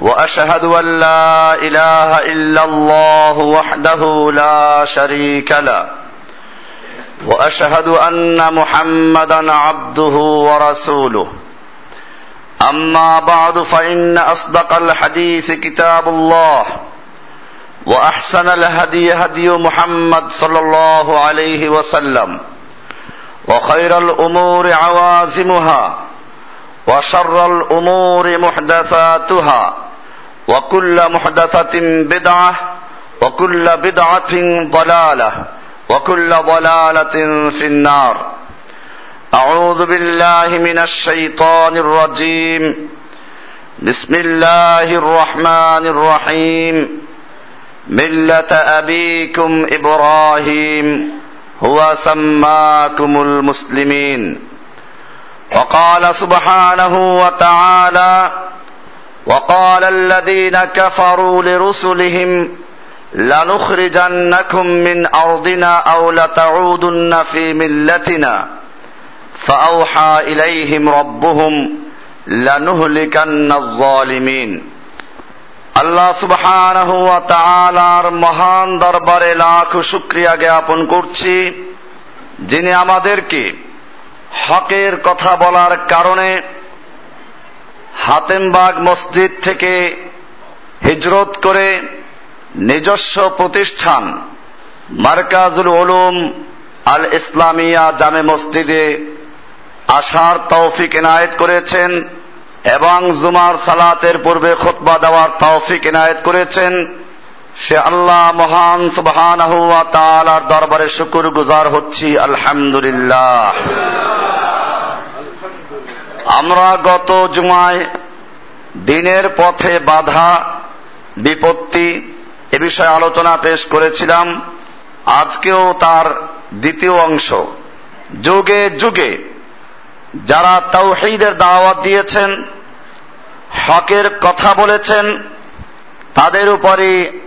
وأشهد أن لا إله إلا الله وحده لا شريك له. وأشهد أن محمدا عبده ورسوله. أما بعد فإن أصدق الحديث كتاب الله وأحسن الهدي هدي محمد صلى الله عليه وسلم وخير الأمور عوازمها وشر الأمور محدثاتها وكل محدثة بدعة وكل بدعة ضلالة وكل ضلالة في النار. أعوذ بالله من الشيطان الرجيم. بسم الله الرحمن الرحيم. ملة أبيكم إبراهيم هو سماكم المسلمين. وقال سبحانه وتعالى وقال الذين كفروا لرسلهم لنخرجنكم من ارضنا او لتعودن في ملتنا فاوحى اليهم ربهم لنهلكن الظالمين আল্লাহ সুবহানাহু ওয়া তাআলার মহান দরবারে লাখ শুকরিয়া জ্ঞাপন করছি যিনি আমাদেরকে হকের কথা বলার কারণে হাতেমবাগ মসজিদ থেকে হিজরত করে নিজস্ব প্রতিষ্ঠান মার্কাজুল উলুম আল ইসলামিয়া জামে মসজিদে আসার তৌফিক এনায়েত করেছেন এবং জুমার সালাতের পূর্বে খোতবা দেওয়ার তৌফিক এনায়েত করেছেন। সে আল্লাহ মহান সুবহান দরবারে শুকুর গুজার হচ্ছি, আলহামদুলিল্লাহ। আমরা গত জুমায় দিনের পথে বাধা, বিপত্তি এ বিষয়ে আলোচনা পেশ করেছিলাম। আজকেও তার দ্বিতীয় অংশ। যুগে যুগে যারা তৌহিদের দাওয়াত দিয়েছেন, হকের কথা বলেছেন, তাদের উপরই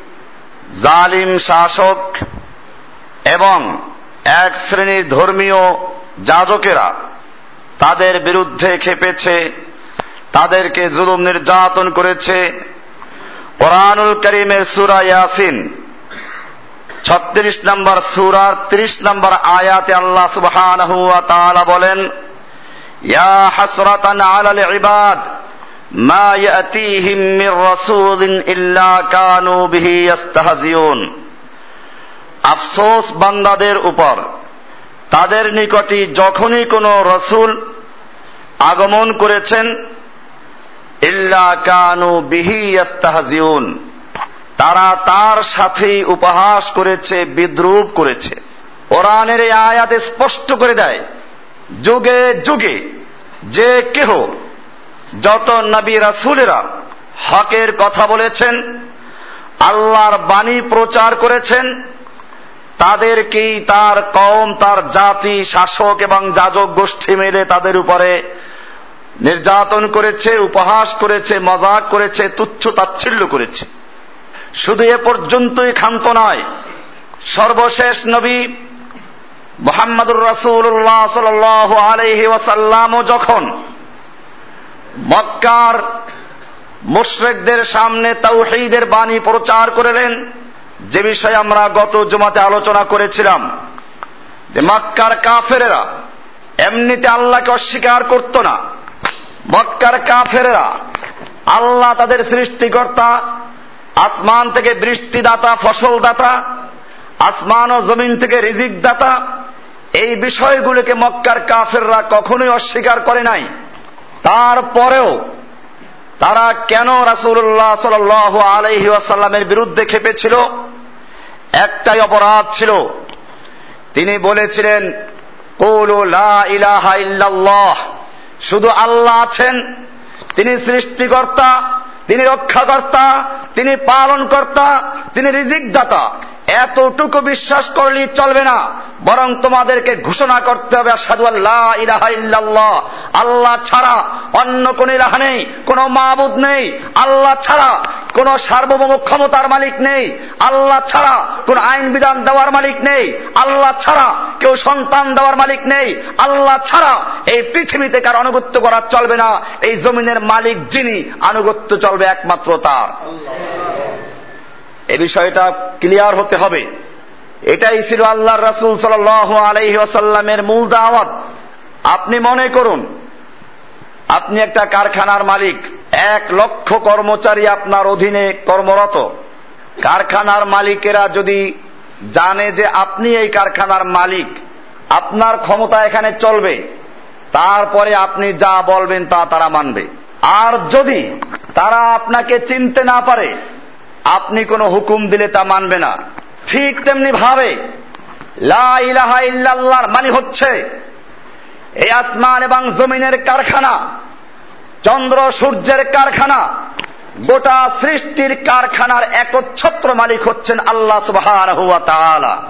জালিম শাসক এবং এক শ্রেণির ধর্মীয় যাজকেরা তাদের বিরুদ্ধে খেপেছে, তাদেরকে জুলুম নির্যাতন করেছে। কোরআনুল করিমের সুরা ইয়াসিন, ছত্রিশ নম্বর সুরার ত্রিশ নম্বর আয়াতে আল্লাহ সুবহানাহু ওয়া বলেন, ইয়া হাসরাতান আলাল ইবাদ, মা ইয়াতিহিম মির রাসূলিন ইল্লা কানু বিহি ইস্তাহজিউন আফসোস বান্দাদের উপর, তাদের নিকটই যখনই কোনো রসুল আগমন করেছেন তারা তার সাথেই উপহাস করেছে, বিদ্রুপ করেছে। কোরআনের এই আয়াতে স্পষ্ট করে দেয়, যুগে যুগে যে কেহ যত নবী রাসুলেরা হকের কথা বলেছেন, আল্লাহর বাণী প্রচার করেছেন, তাদেরকেই তার কম তার জাতি, শাসক এবং যাজক গোষ্ঠী মিলে তাদের উপরে নির্যাতন করেছে, উপহাস করেছে, মজাক করেছে, তুচ্ছ তাচ্ছিল্য করেছে। শুধু এ পর্যন্তই ক্ষান্ত নয়, সর্বশেষ নবী মোহাম্মদুর রাসুল্লাহ সাল আলহি ওয়াসাল্লামও যখন মক্কার মুশরেকদের সামনে তাওহীদের বাণী প্রচার করলেন, যে বিষয়ে আমরা গত জমাতে আলোচনা করেছিলাম, যে মক্কার কাফেরেরা এমনিতে আল্লাহকে অস্বীকার করত না মক্কার কাফেরেরা, আল্লাহ তাদের সৃষ্টিকর্তা, আসমান থেকে বৃষ্টিদাতা ফসল দাতা আসমান ও জমিন থেকে রিজিক দাতা এই বিষয়গুলোকে মক্কার কাফেররা কখনোই অস্বীকার করে নাই। তারপরেও তারা কেন রাসুল্লাহ সাল আলহি আসাল্লামের বিরুদ্ধে খেপেছিল? একটাই অপরাধ ছিল। তিনি বলেছিলেন ইলাহা ইল্লাল্লাহ। শুধু আল্লাহ আছেন। তিনি সৃষ্টিকর্তা তিনি রক্ষাকর্তা তিনি পালনকর্তা তিনি রিজিক দাতা এতটুকু বিশ্বাস করলেই চলবে না। বরং তোমাদেরকে ঘোষণা করতে হবে সাধু আল্লাহ আল্লাহ ছাড়া অন্য কোন ইলাহা নেই, কোন মাহবুদ নেই। আল্লাহ ছাড়া কোন সার্বভৌম ক্ষমতার মালিক নেই। আল্লাহ ছাড়া কোন আইন বিধান দেওয়ার মালিক নেই। আল্লাহ ছাড়া কেউ সন্তান দেওয়ার মালিক নেই। আল্লাহ ছাড়া এই পৃথিবীতে কার আনুগত্য করা চলবে না। এই জমিনের মালিক যিনি, আনুগত্য চলবে একমাত্র তার। এ বিষয়টা ক্লিয়ার হতে হবে। এটাই ছিল আল্লাহ রাসুল সাল আলহি মূল দাওয়াত। আপনি মনে করুন, আপনি একটা কারখানার মালিক, এক লক্ষ কর্মচারী আপনার অধীনে কর্মরত। কারখানার মালিকেরা যদি জানে যে আপনি এই কারখানার মালিক, আপনার ক্ষমতা এখানে চলবে, তারপরে আপনি যা বলবেন তা তারা মানবে। আর যদি তারা আপনাকে চিনতে না পারে আপনি কোনো হুকুম দিলে তা মানবে না। ঠিক তেমনি ভাবে লাহা মানে হচ্ছে, এই আসমান এবং জমিনের কারখানা, চন্দ্র, সূর্যের কারখানা, গোটা সৃষ্টির কারখানার একচ্ছত্র মালিক হচ্ছেন আল্লাহ তাআলা।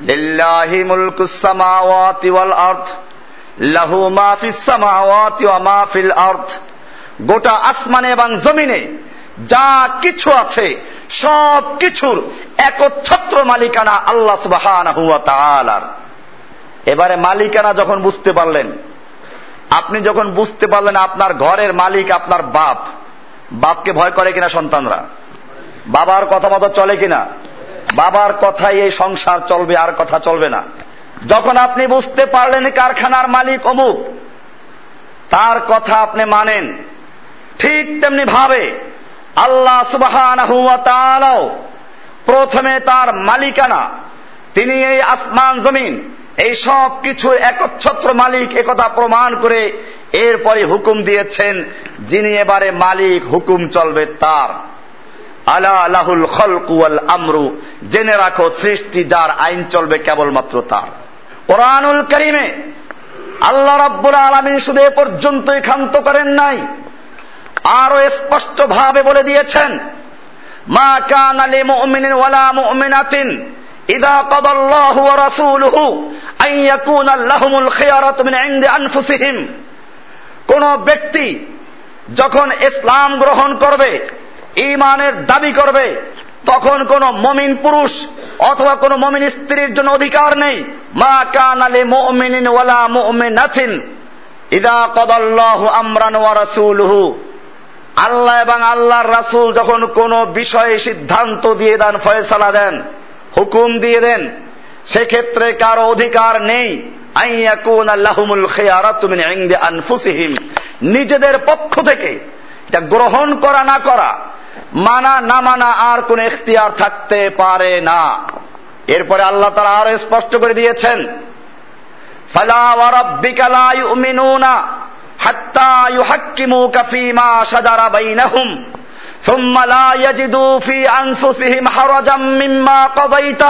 লিল্লাহি মুলকুস ওয়াল লাহু গোটা আসমানে এবং জমিনে যা কিছু আছে, সব কিছুর একচ্ছত্র মালিকানা আল্লাহ তাআলার। এবারে মালিকানা যখন বুঝতে পারলেন, আপনি যখন বুঝতে পারলেন আপনার ঘরের মালিক আপনার বাপ, বাপকে ভয় করে কিনা সন্তানরা? বাবার কথা মতো চলে কিনা? বাবার কথাই এই সংসার চলবে, আর কথা চলবে না। যখন আপনি বুঝতে পারলেন কারখানার মালিক অমুক, তার কথা আপনি মানেন, ঠিক তেমনি ভাবে আল্লাহ সুবাহ প্রথমে তার মালিকানা, তিনি এই আসমান জমিন, এই সব কিছু একচ্ছত্র মালিক একথা প্রমাণ করে এরপরে হুকুম দিয়েছেন, যিনি এবারে মালিক, হুকুম চলবে তার। আলা আলাহুল খলকুয়াল আমরু, জেনে রাখো সৃষ্টি যার আইন চলবে কেবলমাত্র তার। কোরআনুল করিমে আল্লাহ রাব্বুল আলমিন শুধু এ পর্যন্তই ক্ষান্ত করেন নাই আরও স্পষ্ট ভাবে বলে দিয়েছেন, মা কান আলী মুমিনিন ওয়ালা মুমিনাতিন ইদা কদাল্লাহু ওয়া রাসূলুহু আন ইয়াকুনা লাহুমুল আনফুসিহিম। কোন ব্যক্তি যখন ইসলাম গ্রহণ করবে ইমানের দাবি করবে, তখন কোন মমিন পুরুষ অথবা কোন মমিন স্ত্রীর জন্য অধিকার নেই। মা কান আলী মুমিনিন ওয়ালা মুমিনাতিন ইদা কদাল্লাহু আমরান ওয়া রাসূলুহু। আল্লাহ এবং আল্লাহর রাসূল যখন কোন বিষয়ে সিদ্ধান্ত দিয়ে দেন, ফয়সালা দেন, হুকুম দিয়ে দেন, সেক্ষেত্রে কারও অধিকার নেই। নিজেদের পক্ষ থেকে এটা গ্রহণ করা, না করা, মানা, না মানা আর কোন এখতিয়ার থাকতে পারে না। এরপরে আল্লাহ তারা আরও স্পষ্ট করে দিয়েছেন, ফালা হাত্তা ইউহাক্কিমুকা ফীমা শাজারা বাইনাহুম ثم لا يجدوا في أنفسهم حرجا مما قضيت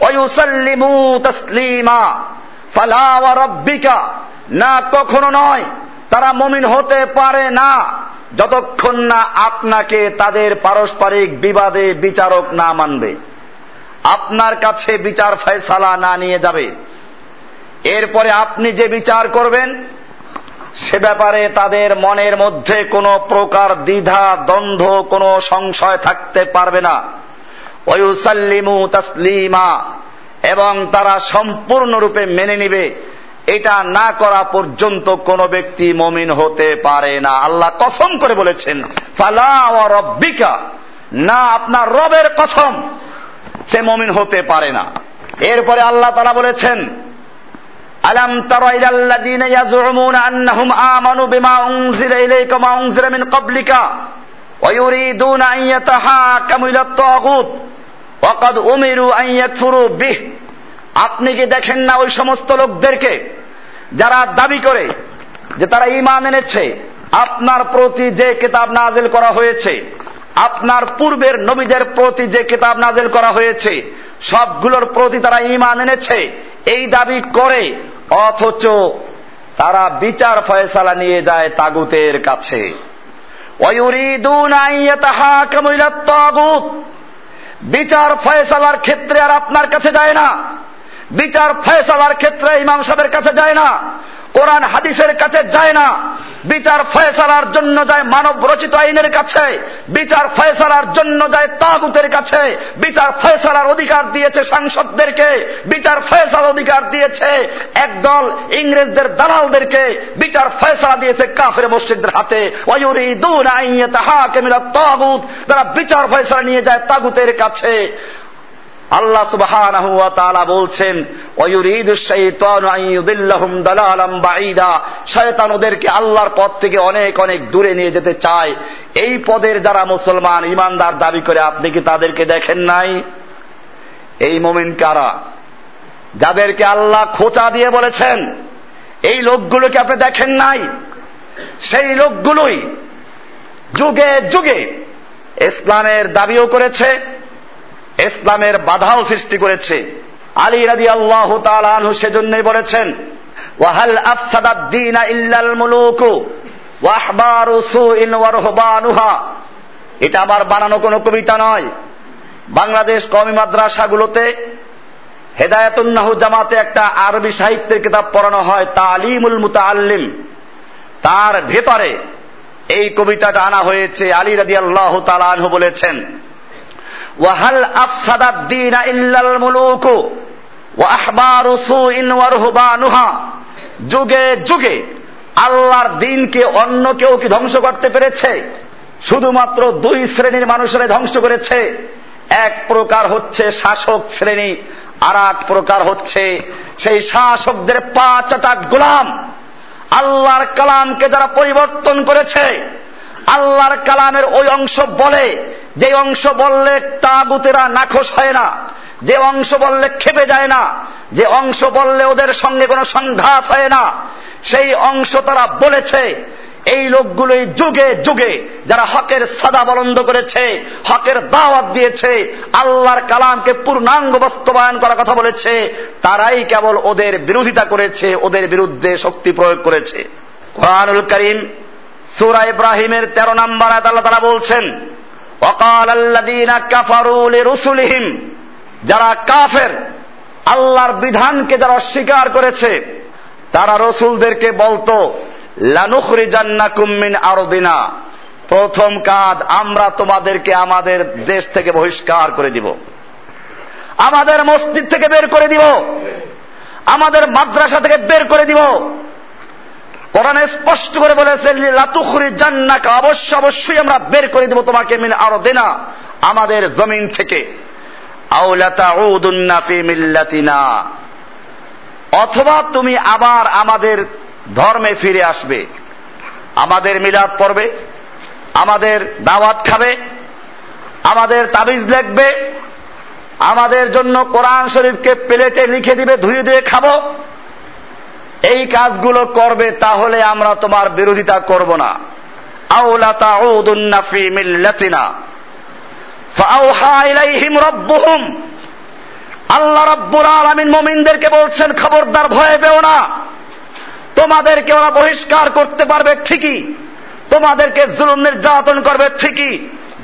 ويسلموا تسليما فلا وربك না কখনো নয় তারা মমিন হতে পারে না যতক্ষণ না আপনাকে তাদের পারস্পরিক বিবাদে বিচারক না মানবে আপনার কাছে বিচার ফয়সালা না নিয়ে যাবে এরপরে আপনি যে বিচার করবেন সে ব্যাপারে তাদের মনের মধ্যে কোনো প্রকার দ্বিধা, দ্বন্দ্ব, কোনো সংশয় থাকতে পারবে না। ওয়ুসাল্লিমু তাসলিমা, এবং তারা সম্পূর্ণরূপে মেনে নিবে। এটা না করা পর্যন্ত কোন ব্যক্তি মমিন হতে পারে না। আল্লাহ কসম করে বলেছেন, ফালা রব্বিকা, না আপনার রবের কসম সে মমিন হতে পারে না। এরপরে আল্লাহ তারা বলেছেন আলম তারাইলাল্লাযীনা ইয়াযুমুনা আন্নাহুম আমানু বিমা উনজিলা ইলাইকা ওয়া উনজিলা মিন ক্বাবলিকা, ওয়া ইউরিদুনা আন ইয়াতাহাকামু ইলা আত-তাগুত ওয়া ক্বাদ উমিরু আন ইয়াকফুরু আপনি কি দেখেন না ওই সমস্ত লোকদেরকে যারা দাবি করে যে তারা ইমান এনেছে? আপনার প্রতি যে কিতাব নাজিল করা হয়েছে, আপনার পূর্বের নবীদের প্রতি যে কিতাব নাজিল করা হয়েছে, সবগুলোর প্রতি তারা ইমান এনেছে। এই দাবি করে অথচ তারা বিচার ফয়সালা নিয়ে যায় তাগুতের কাছে। বিচার ফয়সালার ক্ষেত্রে আর আপনার কাছে যায় না। বিচার ফয়সালার ক্ষেত্রে ইমাম সাহেবের কাছে যায় না। কোরআন হাদিসের কাছে যায় না। বিচার ফয়সালার জন্য যায় মানব রচিত আইনের কাছে। বিচার ফয়সালার জন্য যায় তাগুতের কাছে। বিচার ফয়সালার অধিকার দিয়েছে সাংসদদেরকে। বিচার ফয়সালার অধিকার দিয়েছে একদল ইংরেজদের দালালদেরকে। বিচার ফয়সালা দিয়েছে কাফের মসজিদদের হাতে। তারা বিচার ফয়সালা নিয়ে যায় তাগুতের কাছে। আল্লাহ তাআলা বলছেন শয়তান ওদেরকে আল্লাহর পথ থেকে অনেক অনেক দূরে নিয়ে যেতে চায়। এই পদের যারা মুসলমান ইমানদার দাবি করে, আপনি কি তাদেরকে দেখেন নাই? এই মোমিন কারা? যাদেরকে আল্লাহ খোঁচা দিয়ে বলেছেন, এই লোকগুলোকে আপনি দেখেন নাই? সেই লোকগুলোই যুগে যুগে ইসলামের দাবিও করেছে ইসলামের বাধাও সৃষ্টি করেছে। আলী রাজি আল্লাহ তালু সেজন্যই বলেছেন, ওয়াহাল আফসাদাদ্দিন ইল্লাল মুলুকু, ওয়াহবারু ওয়ারহবানুহা এটা আবার বানানো কোনো কবিতা নয়। বাংলাদেশ কমি মাদ্রাসাগুলোতে হেদায়তুন্নাহু জামাতে একটা আরবি সাহিত্যের কিতাব পড়ানো হয়, তালিমুল মুতাআল্লিম। তার ভেতরে এই কবিতাটা আনা হয়েছে, আলী রাজি আল্লাহ তালানহু বলেছেন। ওয়াহাল আফসাদাদ দিন ইল্লাল মুলুকু ওয়াহবারু সুইন ওয়ারহুবানুহা যুগে যুগে আল্লাহর দিনকে অন্য কেউ কি ধ্বংস করতে পেরেছে? শুধুমাত্র দুই শ্রেণির মানুষেরা ধ্বংস করেছে। এক প্রকার হচ্ছে শাসক শ্রেণি আর এক প্রকার হচ্ছে সেই শাসকদের পাঁচ আটাক গোলাম। আল্লাহর কালামকে যারা পরিবর্তন করেছে, আল্লাহর কালামের ওই অংশ বলে যে অংশ বললে তাগুতেরা নাখোশ হয় না, যে অংশ বললে খেপে যায় না, যে অংশ বললে ওদের সঙ্গে কোনো সংঘাত হয় না, সেই অংশ তারা বলেছে, এই লোকগুলোই যুগে যুগে যারা হকের সাদা বলন্দ করেছে, হকের দাওয়াত দিয়েছে, আল্লাহর কালামকে পূর্ণাঙ্গ বাস্তবায়ন করার কথা বলেছে, তারাই কেবল ওদের বিরোধিতা করেছে, ওদের বিরুদ্ধে শক্তি প্রয়োগ করেছে। কোরআনুল করিম, সুরা ইব্রাহিমের তেরো নম্বর আল্লাহ তারা বলছেন কাফারুল যারা কাফের, আল্লাহর বিধানকে যারা অস্বীকার করেছে, তারা রসুলদেরকে বলতো লানুখরি জান্না কুম্মিন আরদিনা, প্রথম কাজ আমরা তোমাদেরকে আমাদের দেশ থেকে বহিষ্কার করে দিব। আমাদের মসজিদ থেকে বের করে দিব। আমাদের মাদ্রাসা থেকে বের করে দিব। কোরআনে স্পষ্ট করে বলেছে, লাতুখরি জান্নাকে, অবশ্য অবশ্যই আমরা বের করে দিব তোমাকে মিন আরও দেনা আমাদের জমিন থেকে। অথবা তুমি আবার আমাদের ধর্মে ফিরে আসবে। আমাদের মিলাদ পড়বে, আমাদের দাওয়াত খাবে, আমাদের তাবিজ লিখবে, আমাদের জন্য কোরআন শরীফকে প্লেটে লিখে দিবে, ধুয়ে দিয়ে খাব। এই কাজগুলো করবে তাহলে আমরা তোমার বিরোধিতা করব না। আউলা তাউদুন্না ফি মিল্লাতিনা। ফাআউহা ইলাইহিম রাব্বুহুম। আল্লাহ রাব্বুল আলামিন মুমিনদেরকে বলছেন, খবরদার, ভয় পেও না। তোমাদেরকে ওরা বহিষ্কার করতে পারবে ঠিকই। তোমাদেরকে জুলুম নির্যাতন করবে ঠিকই।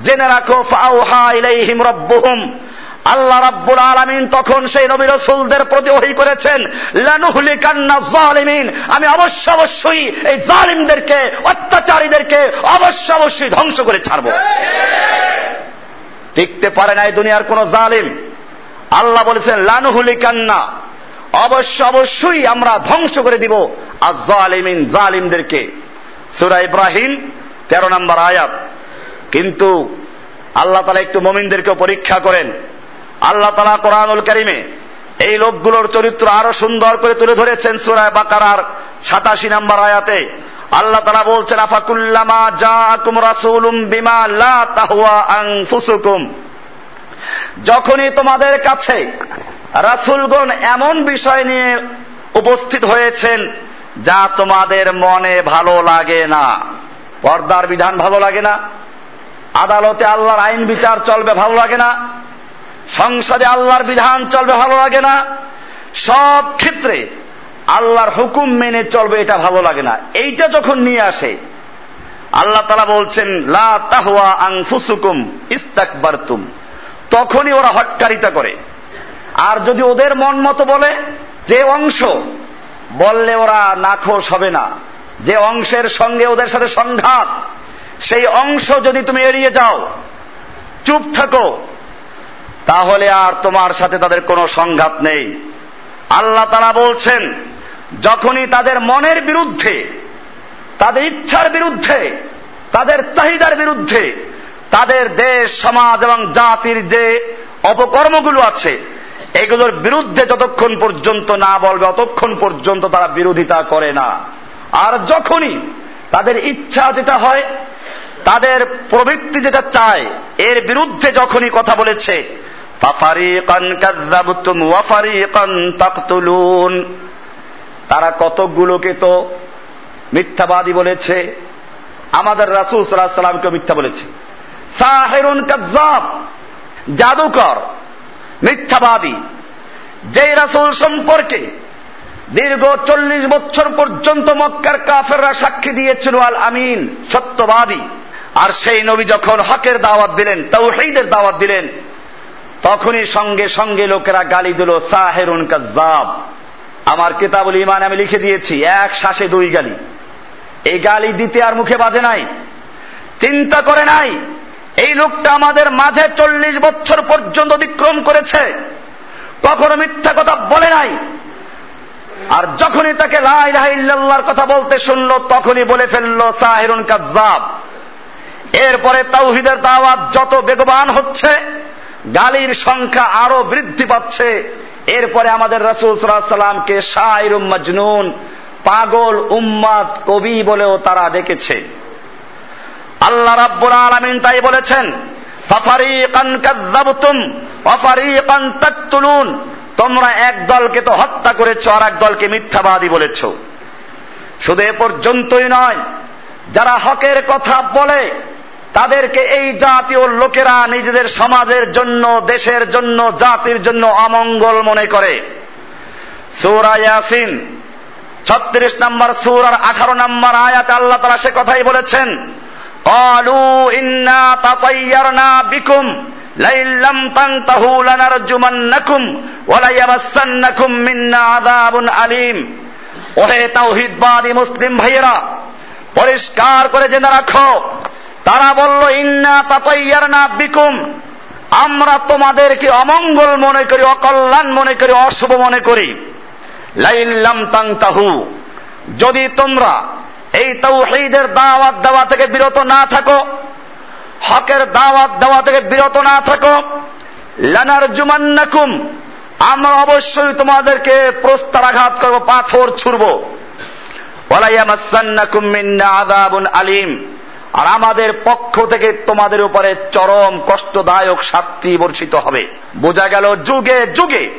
জেনে রাখো ফাআউহা ইলাইহিম রাব্বুহুম। আল্লাহ রাব্বুল আলামিন তখন সেই নবী রসুলদের প্রতি ওহি করেছেন, লানুহলিকান্না জালিমিন আমি অবশ্য অবশ্যই এই জালিমদেরকে, অত্যাচারীদেরকে অবশ্য অবশ্যই ধ্বংস করে ছাড়ব। টিকতে পারে না এই দুনিয়ার কোন জালিম। আল্লাহ বলেছেন, লানুহলিকান্না অবশ্য অবশ্যই আমরা ধ্বংস করে দিব আর জালিমিন, জালিমদেরকে। সুরা ইব্রাহিম, তেরো নম্বর আয়াত। কিন্তু আল্লাহ তালা একটু মমিনদেরকেও পরীক্ষা করেন। আল্লাহ তালা কোরআনুল করিমে এই লোকগুলোর চরিত্র আরও সুন্দর করে তুলে ধরেছেন সুরায় বাকারার সাতাশি নম্বর আয়াতে। আল্লাহ তালা বলছেন আফাকুল্লামা যা আকুম রাসুলুম বিমা লা তাহুয়া আনফুসুকুম। যখনই তোমাদের কাছে রাসুলগণ এমন বিষয় নিয়ে উপস্থিত হয়েছেন যা তোমাদের মনে ভালো লাগে না, পর্দার বিধান ভালো লাগে না, আদালতে আল্লাহর আইন বিচার চলবে ভালো লাগে না সংসদে আল্লাহর বিধান চলবে ভালো লাগে না। সব ক্ষেত্রে আল্লাহর হুকুম মেনে চলবে এটা ভালো লাগে না। এইটা যখন নিয়ে আসে, আল্লাহ তালা বলছেন, লা তাহুয়া আং ফুসুকুম ইস্তাকবারতুম। তখনই ওরা হটকারিতা করে। আর যদি ওদের মন মতো বলে, যে অংশ, বললে ওরা নাখোশ হবে না। যে অংশের সঙ্গে ওদের সাথে সংঘাত, সেই অংশ যদি তুমি এড়িয়ে যাও, চুপ থাকো। তাহলে আর তোমার সাথে তাদের কোনো সংঘাত নেই। আল্লাহ তারা বলছেন, যখনই তাদের মনের বিরুদ্ধে, তাদের ইচ্ছার বিরুদ্ধে, তাদের চাহিদার বিরুদ্ধে, তাদের দেশ, সমাজ এবং জাতির যে অপকর্মগুলো আছে, এগুলোর বিরুদ্ধে যতক্ষণ পর্যন্ত না বলবে, অতক্ষণ পর্যন্ত তারা বিরোধিতা করে না। আর যখনই তাদের ইচ্ছা যেটা হয়, তাদের প্রবৃত্তি যেটা চায়, এর বিরুদ্ধে যখনই কথা বলেছে তারা কতকগুলোকে তো মিথ্যাবাদী বলেছে? আমাদের রাসুল সাল্লাহ মিথ্যা বলেছে। সাহেরুন কাজ্জাব জাদুকর, মিথ্যাবাদী। যে রাসুল সম্পর্কে দীর্ঘ চল্লিশ বছর পর্যন্ত মক্কার কাফেররা সাক্ষী দিয়েছিল, আল আমিন, সত্যবাদী। আর সেই নবী যখন হকের দাওয়াত দিলেন তৌহিদের দাওয়াত দিলেন তখনই সঙ্গে সঙ্গে লোকেরা গালি দিল, সাহেরুন কাজ্জাব। আমার কিতাবুল ইমান আমি লিখে দিয়েছি, এক শ্বাসে দুই গালি। এই গালি দিতে আর মুখে বাজে নাই। চিন্তা করে নাই, এই লোকটা আমাদের মাঝে চল্লিশ বছর পর্যন্ত অতিক্রম করেছে। কখনো মিথ্যা কথা বলে নাই। আর যখনই তাকে লাইল্লাহর কথা বলতে শুনল, তখনই বলে ফেলল, সাহেরুন কাজ্জাব। এরপরে তাওহিদের দাওয়াত যত বেগবান হচ্ছে গালির সংখ্যা আরও বৃদ্ধি পাচ্ছে। এরপরে আমাদের রসুল সাল্লামকে শাহির মজনুন, পাগল উম্মাদ কবি বলেও তারা ডেকেছে। আল্লাহ রাব্বুল আলামিন তাই বলেছেন তোমরা এক দলকে তো হত্যা করেছ আর এক দলকে মিথ্যাবাদী বলেছ। শুধু এ পর্যন্তই নয়, যারা হকের কথা বলে তাদেরকে এই জাতীয় লোকেরা নিজেদের সমাজের জন্য, দেশের জন্য, জাতির জন্য অমঙ্গল মনে করে। সৌরা ইয়াসিন, ছত্রিশ নম্বর সুর আর আঠারো নম্বর আয়াত আল্লাহ তারা সে কথাই বলেছেন অলু ইন্না তাতাইয়ারনা বিকুম লাইল্লাম তান্তাহু লানারজুমান্নাকুম ওয়ালা ইয়ামাসসান্নাকুম মিন্না আদাবুন আলিম। ওহে তাওহিদবাদী মুসলিম ভাইয়েরা, পরিষ্কার করে জেনে রাখো তারা বলল, ইন্না তাতয়ার না বিকুম। আমরা তোমাদেরকে অমঙ্গল মনে করি, অকল্যাণ মনে করি, অশুভ মনে করি। লাইল্লাম তাংতাহু। যদি তোমরা এই তৌহিদের দাওয়াত দেওয়া থেকে বিরত না থাকো, হকের দাওয়াত দেওয়া থেকে বিরত না থাকো লানার জুমান্নাকুম আমরা অবশ্যই তোমাদেরকে প্রস্তারাঘাত করব, পাথর ছুড়ব। ওয়ালাইয়ামাসান্নাকুম মিন্না আদাবুন আলিম। আর আমাদের পক্ষ থেকে তোমাদের উপরে চরম কষ্টদায়ক শাস্তি বর্ষিত হবে। বোঝা গেল যুগে যুগে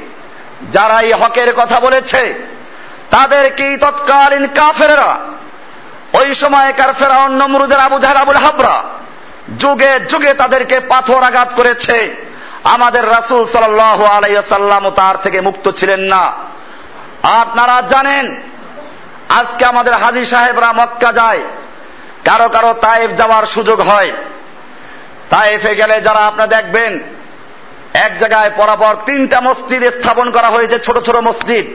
যারা এই হকের কথা বলেছে তাদেরকে তৎকালীন কাফেরা ওই সময়কার ফেরাউন, নমরুদের আবু জাহাল, আবুল হাবরা, যুগে যুগে তাদেরকে পাথর আঘাত করেছে। আমাদের রাসুল সাল আলাইসাল্লাম তার থেকে মুক্ত ছিলেন না। আপনারা জানেন, আজকে আমাদের হাজি সাহেবরা মক্কা যায় কারও কারও তায়েফ যাওয়ার সুযোগ হয়। তায়েফে গেলে যারা আপনি দেখবেন, এক জায়গায় পরাপর তিনটা মসজিদ স্থাপন করা হয়েছে, ছোট ছোট মসজিদ।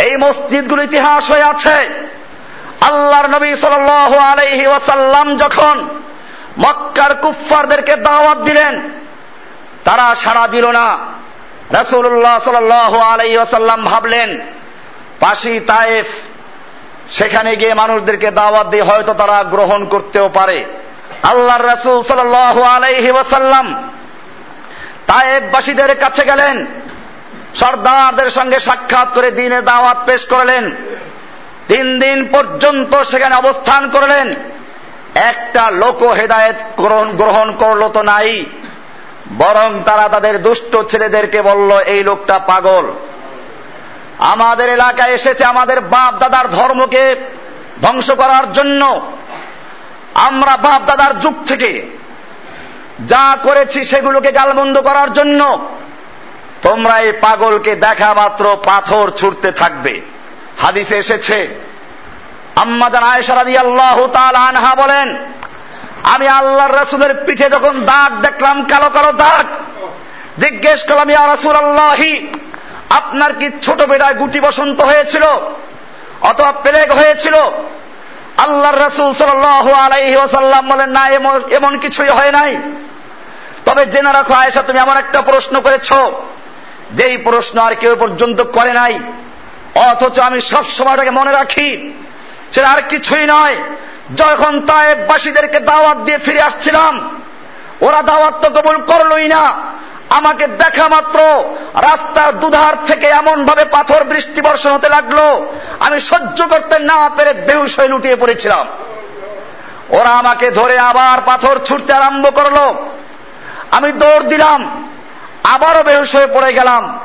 এই মসজিদগুলো ইতিহাস হয়ে আছে। আল্লাহর নবী সাল আলহি ওয়াসাল্লাম যখন মক্কার কুফফারদেরকে দাওয়াত দিলেন, তারা সাড়া দিল না। রসুল্লাহ সাল আলহি ওয়াসাল্লাম ভাবলেন পাশি তায়েফ। সেখানে গিয়ে মানুষদেরকে দাওয়াত দিয়ে হয়তো তারা গ্রহণ করতেও পারে। আল্লাহর রসুল সাল আলাইহি ওয়াসাল্লাম কাছে গেলেন, সর্দারদের সঙ্গে সাক্ষাৎ করে দিনের দাওয়াত পেশ করলেন। তিন দিন পর্যন্ত সেখানে অবস্থান করলেন। একটা লোক হেদায়েত গ্রহণ করল তো নাই, বরং তারা তাদের দুষ্ট ছেলেদেরকে বলল, এই লোকটা পাগল। আমাদের এলাকায় এসেছে আমাদের বাপ দাদার ধর্মকে ধ্বংস করার জন্য। আমরা বাপ দাদার যুগ থেকে যা করেছি সেগুলোকে গালবন্ধ করার জন্য তোমরা এই পাগলকে দেখা মাত্র পাথর ছুটতে থাকবে। হাদিসে এসেছে আল্লাহ আনহা বলেন, আমি আল্লাহর রসুলের পিঠে যখন দাগ দেখলাম, কালো কালো দাগ, জিজ্ঞেস করলাম, ইয়া রাসুল আল্লাহি আপনার কি ছোট বেটায় গুটি বসন্ত হয়েছিল? অথবা প্লেগ হয়েছিল? আল্লাহর রাসুল সাল্লাহ আলাইহি ওসাল্লাম বলেন, না, এমন কিছুই হয় নাই। তবে জেনে রাখো, আয়েশা, তুমি এমন একটা প্রশ্ন করেছ। যেই প্রশ্ন আর কেউ পর্যন্ত করে নাই। অথচ আমি সব সময়টাকে মনে রাখি, সেটা আর কিছুই নয়। যখন তায়েববাসীদেরকে দাওয়াত দিয়ে ফিরে আসছিলাম, ওরা দাওয়াত তো কবুল করলই না। আমাকে দেখা মাত্র রাস্তার দুধার থেকে এমন ভাবে পাথর বৃষ্টি বর্ষণ হতে লাগল, আমি সহ্য করতে না পেরে বেহুশ হয়ে লুটিয়ে পড়েছিলাম। ওরা আমাকে ধরে আবার পাথর ছুটতে আরম্ভ করল। আমি দৌড় দিলাম, আবারও বেহুশ হয়ে পড়ে গেলাম।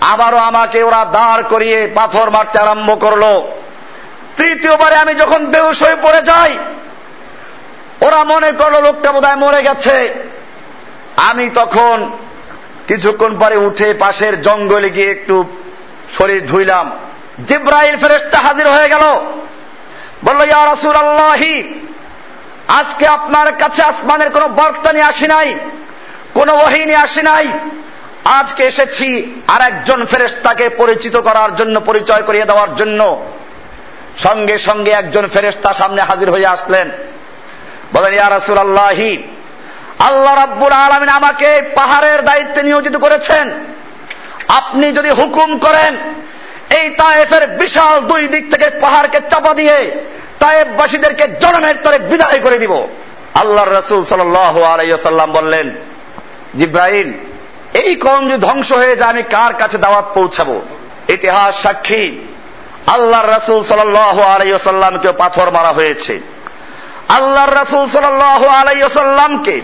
আবারও আমাকে ওরা দাঁড় করিয়ে পাথর মারতে আরম্ভ করল। তৃতীয়বারে আমি যখন বেহুশ হয়ে পড়ে যাই, ওরা মনে করল লোকটা বোধহয় মরে গেছে। আমি তখন কিছুক্ষণ পরে উঠে পাশের জঙ্গলে গিয়ে একটু শরীর ধুইলাম। জিব্রাইল ফেরেস্তা হাজির হয়ে গেল। বলল, ইয়া রাসুল আল্লাহি আজকে আপনার কাছে আসমানের কোন বার্তা নিয়ে আসি নাই, কোন ওহিনী আসি নাই। আজকে এসেছি আর একজন ফেরেস্তাকে পরিচিত করার জন্য, পরিচয় করিয়ে দেওয়ার জন্য। সঙ্গে সঙ্গে একজন ফেরেস্তা সামনে হাজির হয়ে আসলেন। বলেন ইয়া রাসুল আল্লাহি আল্লাহ রাব্বুল আলমিন আমাকে পাহাড়ের দায়িত্বে নিয়োজিত করেছেন। আপনি যদি হুকুম করেন, এই তায়েফের বিশাল দুই দিক থেকে পাহাড়কে চাপা দিয়ে তায়েববাসীদেরকে জনমের তরে বিদায় করে দিব। আল্লাহ রসুল সাল্লাম বললেন জিব্রাহিম এই কম যদি ধ্বংস হয়ে যায়, আমি কার কাছে দাওয়াত পৌঁছাবো? ইতিহাস সাক্ষী আল্লাহ রসুল সাল্লামকে পাথর মারা হয়েছে। আল্লাহর রসুল সাল্লাহ আলাইসাল্লামকে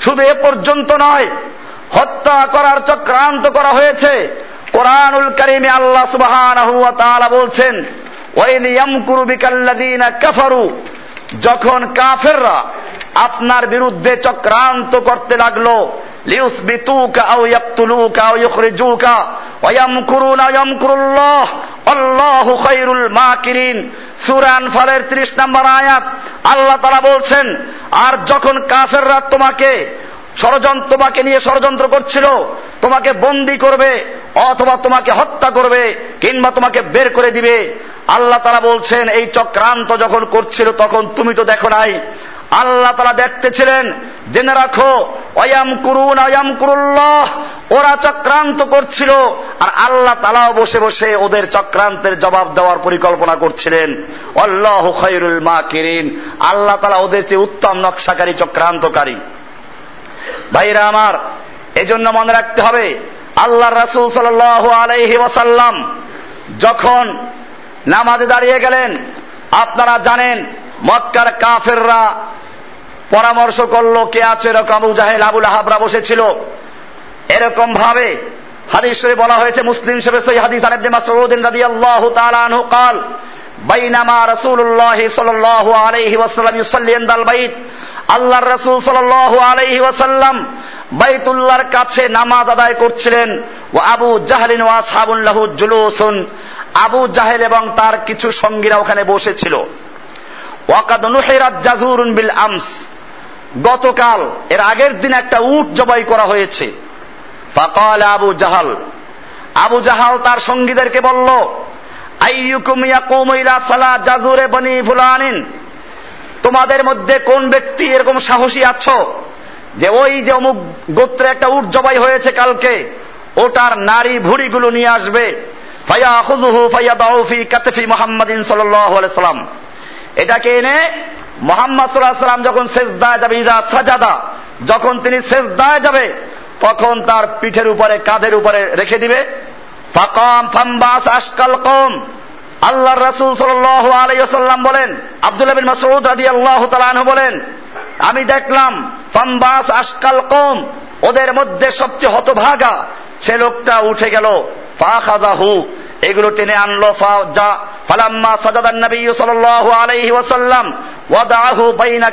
শুধু এ পর্যন্ত নয়, হত্যা করার চক্রান্ত করা হয়েছে। কোরআনুল করিমে আল্লাহ সুবাহান বলছেন কাফারু যখন কাফেররা আপনার বিরুদ্ধে চক্রান্ত করতে লাগল লিউসবিতুকা আও ইয়াকতুলুকা আও ইখরিজুকা ওয়া ইয়ামকুরুনা ইয়ামকুরুল্লাহ। আল্লাহু খায়রুল মাকিরিন। সূরা আনফালের 30 নম্বর আয়াত। আল্লাহ তাআলা বলছেন, আর যখন কাফেররা তোমাকে ষড়যন্ত্র তোমাকে নিয়ে ষড়যন্ত্র করছিল, তোমাকে বন্দি করবে অথবা তোমাকে হত্যা করবে কিংবা তোমাকে বের করে দিবে, আল্লাহ তারা বলছেন, এই চক্রান্ত যখন করছিল তখন তুমি তো দেখো নাই আল্লাহ তারা দেখতেছিলেন, জেনে রাখো, অয়াম করুন, অয়াম কুরুল্লাহ, ওরা চক্রান্ত করছিল, আর আল্লাহ তালাও বসে বসে ওদের চক্রান্তের জবাব দেওয়ার পরিকল্পনা করছিলেন। অল্লাহ খৈরুল মা কিরিন আল্লাহ তালা ওদের চেয়ে উত্তম নকশাকারী, চক্রান্তকারী। ভাইরা আমার, এজন্য মনে রাখতে হবে আল্লাহ রাসুল সাল আলাইহি ওয়াসাল্লাম যখন নামাজে দাঁড়িয়ে গেলেন, আপনারা জানেন মক্কার কাফেররা পরামর্শ করলো কে আছে এরকম আবু জাহেল আবুল আহাবরা বসেছিল এরকম ভাবে হাদিস বলা হয়েছে মুসলিম শরীফ সহি হাদিস আন ইবনে মাসউদ রাদিয়াল্লাহু তাআলা আনহু قال বাইনামা রাসূলুল্লাহ সাল্লাল্লাহু আলাইহি ওয়াসাল্লাম ইউসাল্লি ইনদাল বাইত আল্লাহর রাসূল সাল্লাল্লাহু আলাইহি ওয়াসাল্লাম বাইতুল্লাহর কাছে নামাজ আদায় করছিলেন ও আবু জাহলিন ওয়া আসহাবুন লাহু জুলুসুন আবু জাহেল এবং তার কিছু সঙ্গীরা ওখানে বসেছিল ওয়াকাদ নুহিরাত জাজুরুন বিল আমস। গতকাল, এর আগের দিন একটা উট জবাই করা হয়েছে। ফাকাল আবু জাহাল। আবু জাহাল তার সঙ্গীদেরকে বলল, আইয়ুকুম ইয়াকুমু ইলা সালা জাজুরে বনি ফুলানিন? তোমাদের মধ্যে কোন ব্যক্তি এরকম সাহসী আছো যে ওই যে অমুক গোত্রে একটা উট জবাই হয়েছে কালকে, ওটার নারী ভুড়িগুলো নিয়ে আসবে? ফাইয়া খুজুহু ফাইয়া দাউফি কাতফি মোহাম্মদিন সাল্লাল্লাহু আলাইহি সাল্লাম। এটাকে এনে? মোহাম্মদ সাল্লাম যখন শেষদায় যাবে, ইদা সাজাদা, যখন তিনি শেষদায় যাবে, তখন তার পিঠের উপরে, কাঁধের উপরে রেখে দিবে। ফাকাম ফাম্বাস আশকাল কম আল্লাহ রাসুল সাল্লাহ আলাইসাল্লাম বলেন, আব্দুল্লাহ বিন মাসউদ রাদি আল্লাহ তালানহ বলেন, আমি দেখলাম ফাম্বাস আশকাল কম ওদের মধ্যে সবচেয়ে হতভাগা সে লোকটা উঠে গেল ফা খাজাহু এগুলো টেনে আনলো ফালাম্মা আলাইহি ওয়াদাহু বাইনা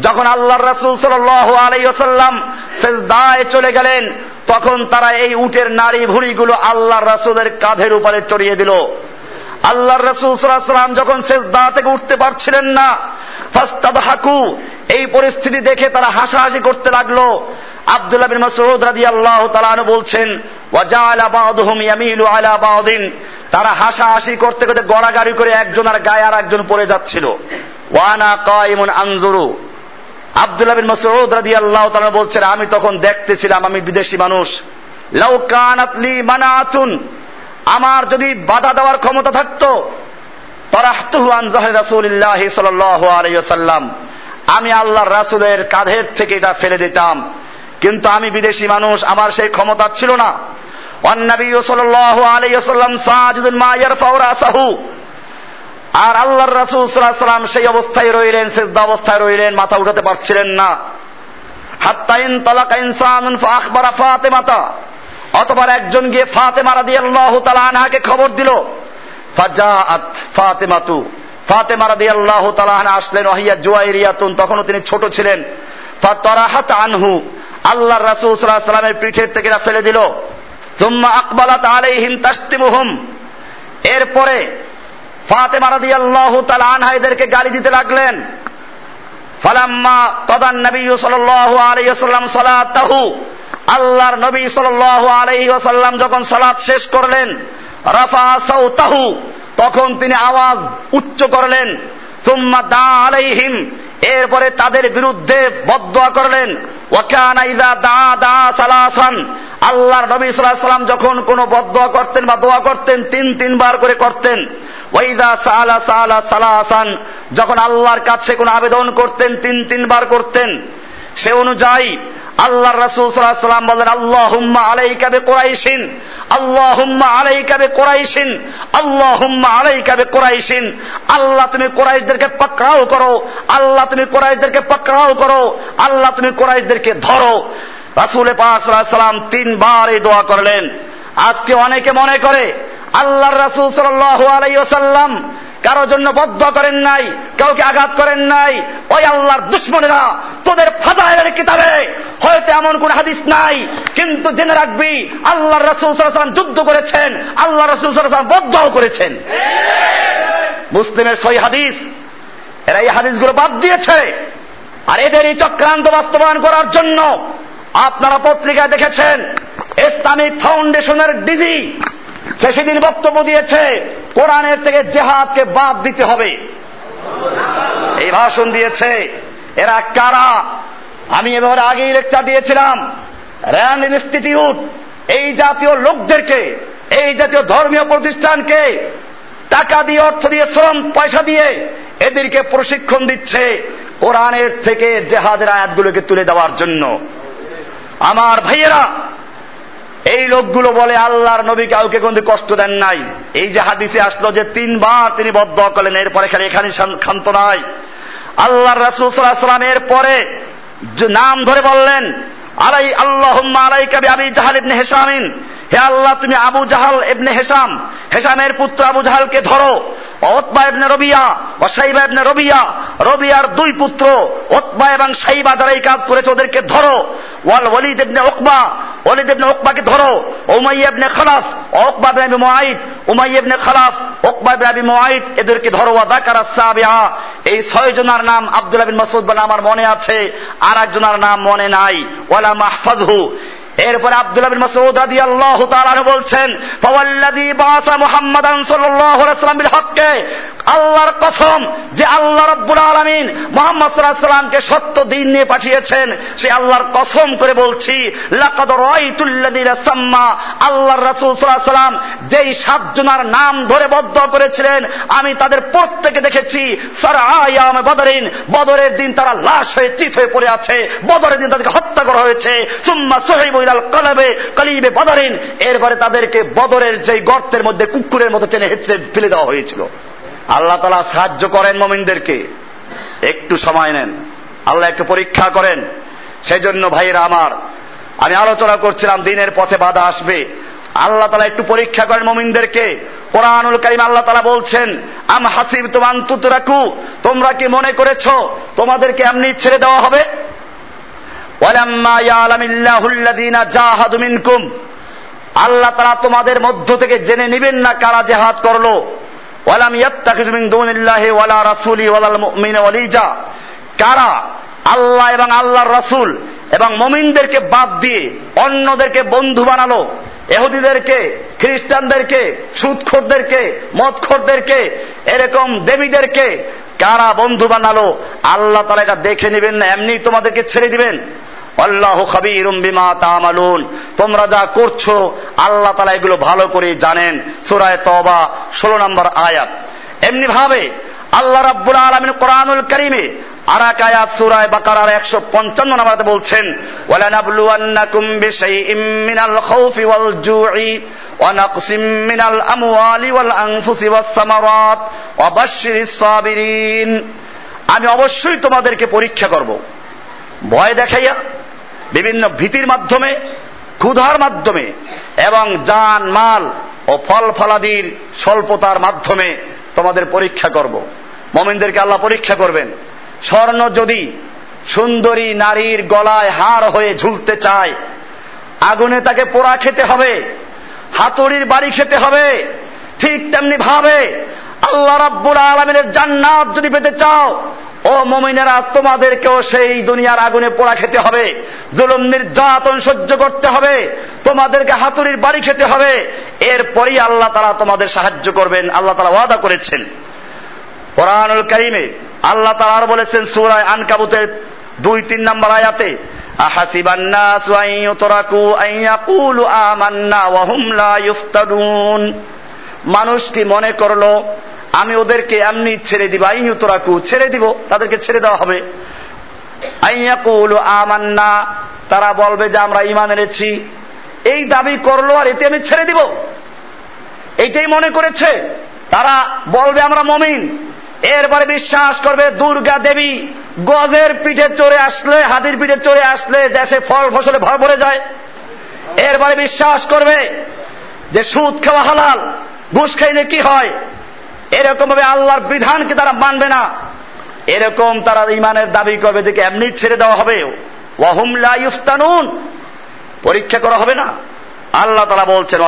যখন আল্লাহর রাসূল সাল্লাল্লাহু আলাইহি ওয়াসাল্লাম সিজদায় চলে গেলেন, তখন তারা এই উটের নারী ভুঁড়িগুলো আল্লাহর রাসূলের কাঁধের উপরে চড়িয়ে দিল। আল্লাহর রাসূল সাল্লাল্লাহু যখন সিজদা থেকে উঠতে পারছিলেন না, ফাস্তাদহাকু, এই পরিস্থিতি দেখে তারা হাসাহাসি করতে লাগল। আব্দুল্লাহ বিন মাসউদ রাদিয়াল্লাহু তাআলা আনহু বলছেন তারা হাসাহাসি করতে করতে গড়াগাড়ি করে একজন আর গায়ে আর একজন পড়ে যাচ্ছিল। ওয়ানা বলছেন, আমি তখন দেখতেছিলাম আমি বিদেশি মানুষ। মানাতুন। আমার যদি বাধা দেওয়ার ক্ষমতা থাকতো ওয়াসাল্লাম। আমি আল্লাহর রাসূলের কাঁধের থেকে এটা ফেলে দিতাম। কিন্তু আমি বিদেশি মানুষ, আমার সেই ক্ষমতা ছিল না। অন্নবী সাল্লাল্লাহু আলাইহি ওয়াসাল্লাম সাজিদুন মা ইয়ারফাউ রাসাহু। আর আল্লাহর রাসূল সাল্লাম সেই অবস্থায় রইলেন, সেজদা অবস্থায় রইলেন, মাথা উঠাতে পারছিলেন না। হাত্তা ইন তালাকা ইনসানুন ফাখবারা ফাতেমাতা। অতবার একজন গিয়ে ফাতেমা রাদিয়াল্লাহু তাআলা আনহাকে খবর দিল। ফাজাআত ফাতেমাতু। ফাতেমা রাদিয়াল্লাহু তাআলা আনহা আসলেন, ওহিয়া জুয়াইরিয়াতুন, তখনও তিনি ছোট ছিলেন। ফাতারাহাত আনহু। আল্লাহর রাসূল আলাইহি সাল্লামের পিঠের থেকে ফেলে দিল। সুম্মা আকবালাত আলাইহিম তাসতিমুহুম এরপরে ফাতে ফাতেমা রাদিয়াল্লাহু তাআলা আনহা এদেরকে গালি দিতে লাগলেন। ফালাম্মা কদান নবী সাল্লাল্লাহু আলাইহি ওয়াসাল্লাম সালাতাহু। আল্লাহর নবী সাল্লাল্লাহু আলাইহি ওয়াসাল্লাম যখন সালাত শেষ করলেন, রাফা সাউতাহু, তখন তিনি আওয়াজ উচ্চ করলেন। সুম্মা দা আলাইহিম এরপরে তাদের বিরুদ্ধে বদয়া করলেন। ওয়াকানা দা দা সালাসান। আল্লাহর নবী সাল্লাম যখন কোনো বদয়া করতেন বা দোয়া করতেন, তিন তিনবার করে করতেন। ওয়াইদা সালা সালা সালাসান। যখন আল্লাহর কাছে কোনো আবেদন করতেন, তিন তিনবার করতেন। সে অনুযায়ী আল্লাহ রাসূল সাল্লাম বলেন, আল্লাহুম্মা আলাইকা বিকুরাইশিন, আল্লাহুম্মা আলাইকা বিকুরাইশিন, আল্লাহুম্মা আলাইকা বিকুরাইশিন। আল্লাহ, তুমি কুরাইশদেরকে পাকড়াও করো। আল্লাহ, তুমি কুরাইশদেরকে পাকড়াও করো। আল্লাহ, তুমি কুরাইশদেরকে ধরো। রাসূল পাক সাল্লাল্লাহু তিনবার এই দোয়া করলেন। আজকে অনেকে মনে করে, আল্লাহর রাসূল সাল্লাল্লাহু আলাইহি ওয়াসাল্লাম কারও জন্য বদ্ধ করেন নাই, কাউকে আঘাত করেন নাই। ওই আল্লাহর দুশ্মনেরা তোদের ফাদায়ের কিতাবে, হয়তো এমন কোন হাদিস নাই, কিন্তু জেনে রাখবি আল্লাহ রসুল সাল্লাম যুদ্ধ করেছেন আল্লাহ রসুল সাল্লাম বদ্ধও করেছেন। মুসলিমের সই হাদিস, এরা এই হাদিসগুলো বাদ দিয়েছে। আর এদের এই চক্রান্ত বাস্তবায়ন করার জন্য আপনারা পত্রিকায় দেখেছেন, ইসলামিক ফাউন্ডেশনের ডিজি সে সেদিন বক্তব্য দিয়েছে, কোরআনের থেকে জেহাদকে বাদ দিতে হবে। এই ভাষণ দিয়েছে, এরা কারা? আমি এবার আগেই লেকচার দিয়েছিলাম র্যান ইনস্টিটিউট এই জাতীয় লোকদেরকে, এই জাতীয় ধর্মীয় প্রতিষ্ঠানকে টাকা দিয়ে, অর্থ দিয়ে, শ্রম, পয়সা দিয়ে এদেরকে প্রশিক্ষণ দিচ্ছে কোরআনের থেকে জেহাদের আয়াতগুলোকে তুলে দেওয়ার জন্য। আমার ভাইয়েরা এই লোকগুলো বলে, আল্লাহর নবী কাউকে কিন্তু কষ্ট দেন নাই। এই যে হাদিসে আসলো যে তিনবার তিনি বদ্ধ করলেন, এরপরে খালি এখানে ক্ষান্ত নাই। আল্লাহর রাসুল সাল্লাম এর পরে নাম ধরে বললেন, আলাই আল্লাহ আলাই কবি আবি জাহাল ইবনে হেসামিন। হে আল্লাহ, তুমি আবু জাহাল ইবনে হেসাম। হেসামের পুত্র আবু জাহালকে ধরো। ওতবা ইবনে রবিয়া ও ইবনে রবিয়া। রবিয়ার দুই পুত্র ওতবা এবং সাইবা যারা এই কাজ করেছে, ওদেরকে ধরো। ওয়াল ওয়ালিদ ইবনে ওকবা ওয়ালিদ ইবনে ওকবাকে ধরো। উমাইয়া ইবনে খালাফ ওকবা ইবনে আবি মুআইদ, উমাইয়া ইবনে ওকবা ইবনে আবি মুআইদ, এদেরকে ধরো। ওয়া যাকারা সাবিআ, এই ছয় জনের নাম আব্দুল্লাহ বিন মাসউদ বলে আমার মনে আছে আর একজনের নাম মনে নাই। ওয়ালা মাহফাজহু এরপরে আব্দুল্লাহ বিন মাসউদ রাদিয়াল্লাহু তাআলা বলছেন, ফাওয়াল্লাযী বাসা মুহাম্মাদান সাল্লাল্লাহু আলাইহি ওয়াসাল্লাম বিল হক্কে আল্লাহর কসম যে আল্লাহ রাব্বুল আলামিন মুহাম্মদ সাল্লামকে সত্য দিন নিয়ে পাঠিয়েছেন, সে আল্লাহর কসম করে বলছি সাম্মা, আল্লাহর রাসূল সাল্লাম যেই সাতজনার নাম ধরে বদ্ধ করেছিলেন, আমি তাদের প্রত্যেকে দেখেছি সারআয়াম বদরিন, বদরের দিন তারা লাশ হয়ে চিত হয়ে পড়ে আছে, বদরের দিন তাদেরকে হত্যা করা হয়েছে, সুম্মা ইলাল কলবে, কলিবে বদরিন, এরপরে তাদেরকে বদরের যেই গর্তের মধ্যে কুকুরের মতো টেনে হেঁচড়ে ফেলে দেওয়া হয়েছিল। আল্লাহ তালা সাহায্য করেন মমিনদেরকে। একটু সময় নেন। আল্লাহ একটু পরীক্ষা করেন। সেই জন্য ভাইয়েরা আমার, আমি আলোচনা করছিলাম, দিনের পথে বাধা আসবে। আল্লাহ তালা একটু পরীক্ষা করেন মমিনদেরকে। কোরআনুল করিম আল্লাহ তালা বলছেন, আম হাসিব তোমান রাখু তোমরা কি মনে করেছ তোমাদেরকে এমনি ছেড়ে দেওয়া হবে? আল্লাহ তারা তোমাদের মধ্য থেকে জেনে নিবেন না কারা জেহাদ করল। ওয়ালাম ইয়াত্তাখিযু মিন দুনিল্লাহি ওয়ালা রাসূলি ওয়ালাল মুমিনা ওয়ালিজা। কারা? আল্লাহ এবং আল্লাহর রাসূল এবং মমিনদেরকে বাদ দিয়ে অন্যদেরকে বন্ধু বানালো এহুদিদেরকে খ্রিস্টানদেরকে, সুদখোরদেরকে, মদখোরদেরকে, এরকম দেবীদেরকে কারা বন্ধু বানালো? আল্লাহ তারা এটা দেখে নেবেন না, এমনি তোমাদেরকে ছেড়ে দিবেন। আল্লাহ খাবিরুম বিমা তামালুন তোমরা যা করছো আল্লাহ তালা এগুলো ভালো করে জানেন সুরায় তবা ষোলো নম্বর আয়াত এমনি ভাবে আল্লাহ রাব্বুল আলমিন কোরআনুল করিমে আর এক আয়াত সুরায় বাকারার একশো পঞ্চান্ন নাম্বারতে বলছেন ওয়ালানাবলুয়ান্নাকুম বিশাইইম মিনাল খাউফি ওয়াল জুই ونقص من الأموال والأنفس والثمرات وبشر الصابرين আমি অবশ্যই তোমাদেরকে পরীক্ষা করব ভয় দেখাইয়া বিভিন্ন ভীতির মাধ্যমে, ক্ষুধার মাধ্যমে এবং জান, মাল ও ফল ফলাদির স্বল্পতার মাধ্যমে তোমাদের পরীক্ষা করব। মমিনদেরকে আল্লাহ পরীক্ষা করবেন। স্বর্ণ যদি সুন্দরী নারীর গলায় হার হয়ে ঝুলতে চায়, আগুনে তাকে পোড়া খেতে হবে, হাতুড়ির বাড়ি খেতে হবে, ঠিক তেমনি ভাবে আল্লাহ রাব্বুল আলমিনের জান্নাত যদি পেতে চাও ও মমিনেরা, তোমাদেরকেও সেই দুনিয়ার আগুনে পোড়া খেতে হবে। জুলুম, নির্যাতন সহ্য করতে হবে। তোমাদেরকে হাতুড়ির বাড়ি খেতে হবে। এরপরই আল্লাহ তারা তোমাদের সাহায্য করবেন। আল্লাহ তারা ওয়াদা করেছেন। পরানুল করিমে আল্লাহ তারা আর বলেছেন সুরায় আনকাবুতের দুই, তিন নম্বর আয়াতে মানুষ কি মনে করল আমি ওদেরকে এমনি ছেড়ে দিব, আইন তোরাকু ছেড়ে দিব, তাদেরকে ছেড়ে দেওয়া হবে। আমান্না, তারা বলবে যে আমরা ইমান এনেছি। এই দাবি করল আর এতে আমি ছেড়ে দিব। এইটাই মনে করেছে। তারা বলবে আমরা মমিন। এরপরে বিশ্বাস করবে দুর্গা দেবী গজের পিঠে চড়ে আসলে, হাতির পিঠে চড়ে আসলে দেশে ফল ফসলে ভর ভরে যায়। এরপরে বিশ্বাস করবে যে সুদ খাওয়া হালাল, ঘুষ খাইলে কি হয়? এরকম ভাবে আল্লাহর বিধানকে তারা মানবে না। এরকম তারা ইমানের দাবি করবে দেখে এমনি ছেড়ে দেওয়া হবে। ওয়াহুম লা ইফতানুন। পরীক্ষা করা হবে না। আল্লাহ তারা বলছেন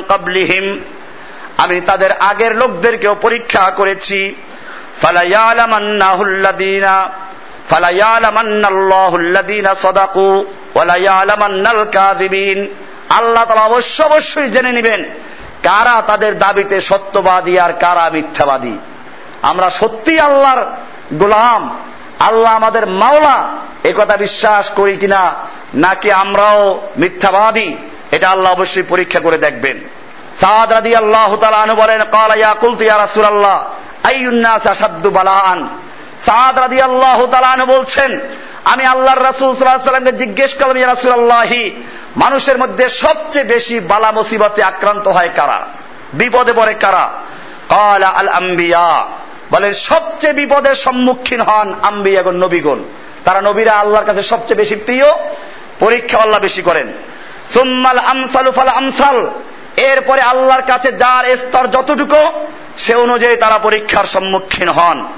ক্বাবলিহিম। আমি তাদের আগের লোকদেরকেও পরীক্ষা করেছি। আল্লাহ তাআলা অবশ্য অবশ্যই জেনে নেবেন কারা তাদের দাবিতে সত্যবাদী আর কারা মিথ্যাবাদী? আমরা সত্যি আল্লাহর গোলাম, আল্লাহ আমাদের মাওলা, এ কথা বিশ্বাস করি কিনা, নাকি আমরাও মিথ্যাবাদী? এটা আল্লাহ অবশ্যই পরীক্ষা করে দেখবেন। সাদ রাদি আল্লাহ তালু বলেন কালাইয়া কুলতু ইয়া রাসূলুল্লাহ আইয়ুন্নাস আসাদ্দু বালাআন? সাদ রাদি আল্লাহ তালু বলছেন, আমি আল্লাহর রাসূল আলাইহি সাল্লামকে জিজ্ঞেস করলাম, ইয়া রাসূলুল্লাহি মানুষের মধ্যে সবচেয়ে বেশি বালা মুসিবতে আক্রান্ত হয় কারা? বিপদে পড়ে কারা? কালা আল আম্বিয়া। বলে সবচেয়ে বিপদের সম্মুখীন হন আম্বিয়াগণ নবীগণ। তারা নবীরা আল্লাহর কাছে সবচেয়ে বেশি প্রিয়, পরীক্ষা আল্লাহ বেশি করেন। সুম্মাল আমসাল ফাল আমসাল। এরপরে আল্লাহর কাছে যার স্তর যতটুকু, সে অনুযায়ী তারা পরীক্ষার সম্মুখীন হন।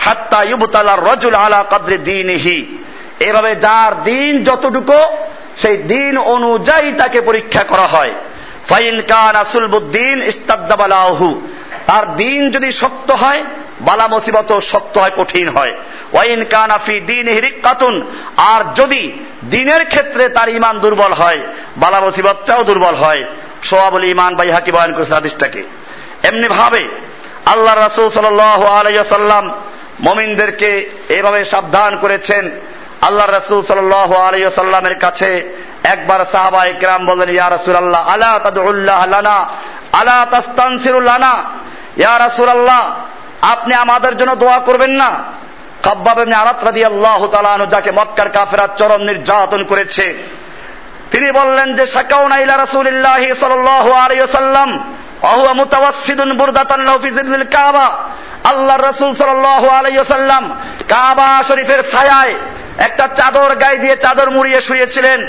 হাত্তা ইবতালার রজুল আলা কদ্রে দিনহি। এভাবে যার দিন যতটুকু সেই দিন অনুযায়ী তাকে পরীক্ষা করা হয়। ফাইন কান আসুলবুদ্দিন ইস্তাদ্দাবালাহু। তার দিন যদি শক্ত হয়, বালা মুসিবত শক্ত হয়, কঠিন হয়। ওয়াইন কান আফি দিন হিরিকাতুন আর যদি দিনের ক্ষেত্রে তার ইমান দুর্বল হয়, বালা মুসিবতটাও দুর্বল হয়। সোয়াবুল ইমান বাই হাকি বয়ান করেছে হাদিসটাকে। এমনি ভাবে আল্লাহ রাসুল সাল আলাইসাল্লাম মমিনদেরকে এভাবে সাবধান করেছেন। আল্লাহ রসুল সাল আলাইসাল্লামের কাছে একবার সাহাবা ইকরাম বললেন, ইয়া রসুল আল্লাহ আলা তাদুল্লাহ লানা? আলা তাস্তানসিরুল্লানা ইয়া রসুল আল্লাহ আপনি আমাদের জন্য দোয়া করবেন না? কাব্বাব এমনি আরাত রাদি আল্লাহ তালানু যাকে মক্কার কাফেরা চরম নির্যাতন করেছে, তিনি বললেন যে সাকাউনা ইলা রাসূলিল্লাহ সাল্লাল্লাহু আলাইহি ওয়াসাল্লাম অহুয়া মুতাওয়াসসিদুন বুরদাতান লাহু ফি জিল্লিল কাবা। আল্লাহর রাসূল সাল্লাল্লাহু আলাইহি ওয়াসাল্লাম কাবা শরীফের ছায়ায় একটা চাদর গায়ে দিয়ে চাদর মুড়িয়ে শুয়েছিলেন।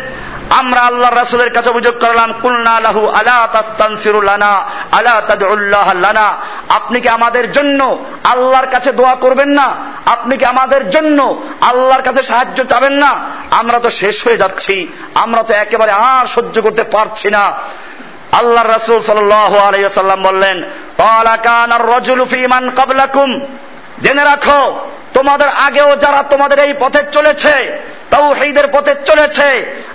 আমরা আল্লাহ রাসুলের কাছে অভিযোগ করলাম, কুলনা লাহু আলা তাস্তানসিরু লানা, আলা তাদউল্লাহ লানা। আপনি কি আমাদের জন্য আল্লাহর কাছে দোয়া করবেন না? আপনি কি আমাদের জন্য আল্লাহর কাছে সাহায্য চাবেন না? আমরা তো শেষ হয়ে যাচ্ছি। আমরা তো একেবারে আর সহ্য করতে পারছি না। আল্লাহ রাসূল সাল্লাল্লাহু আলাইহি ওয়াসাল্লাম বললেন ক্বালা কানার রাজুলু ফীমান ক্বাবলাকুম। জেনে রাখো তোমাদের আগেও যারা তোমাদের এই পথে চলেছে তাও সেইদের পথে চলেছে,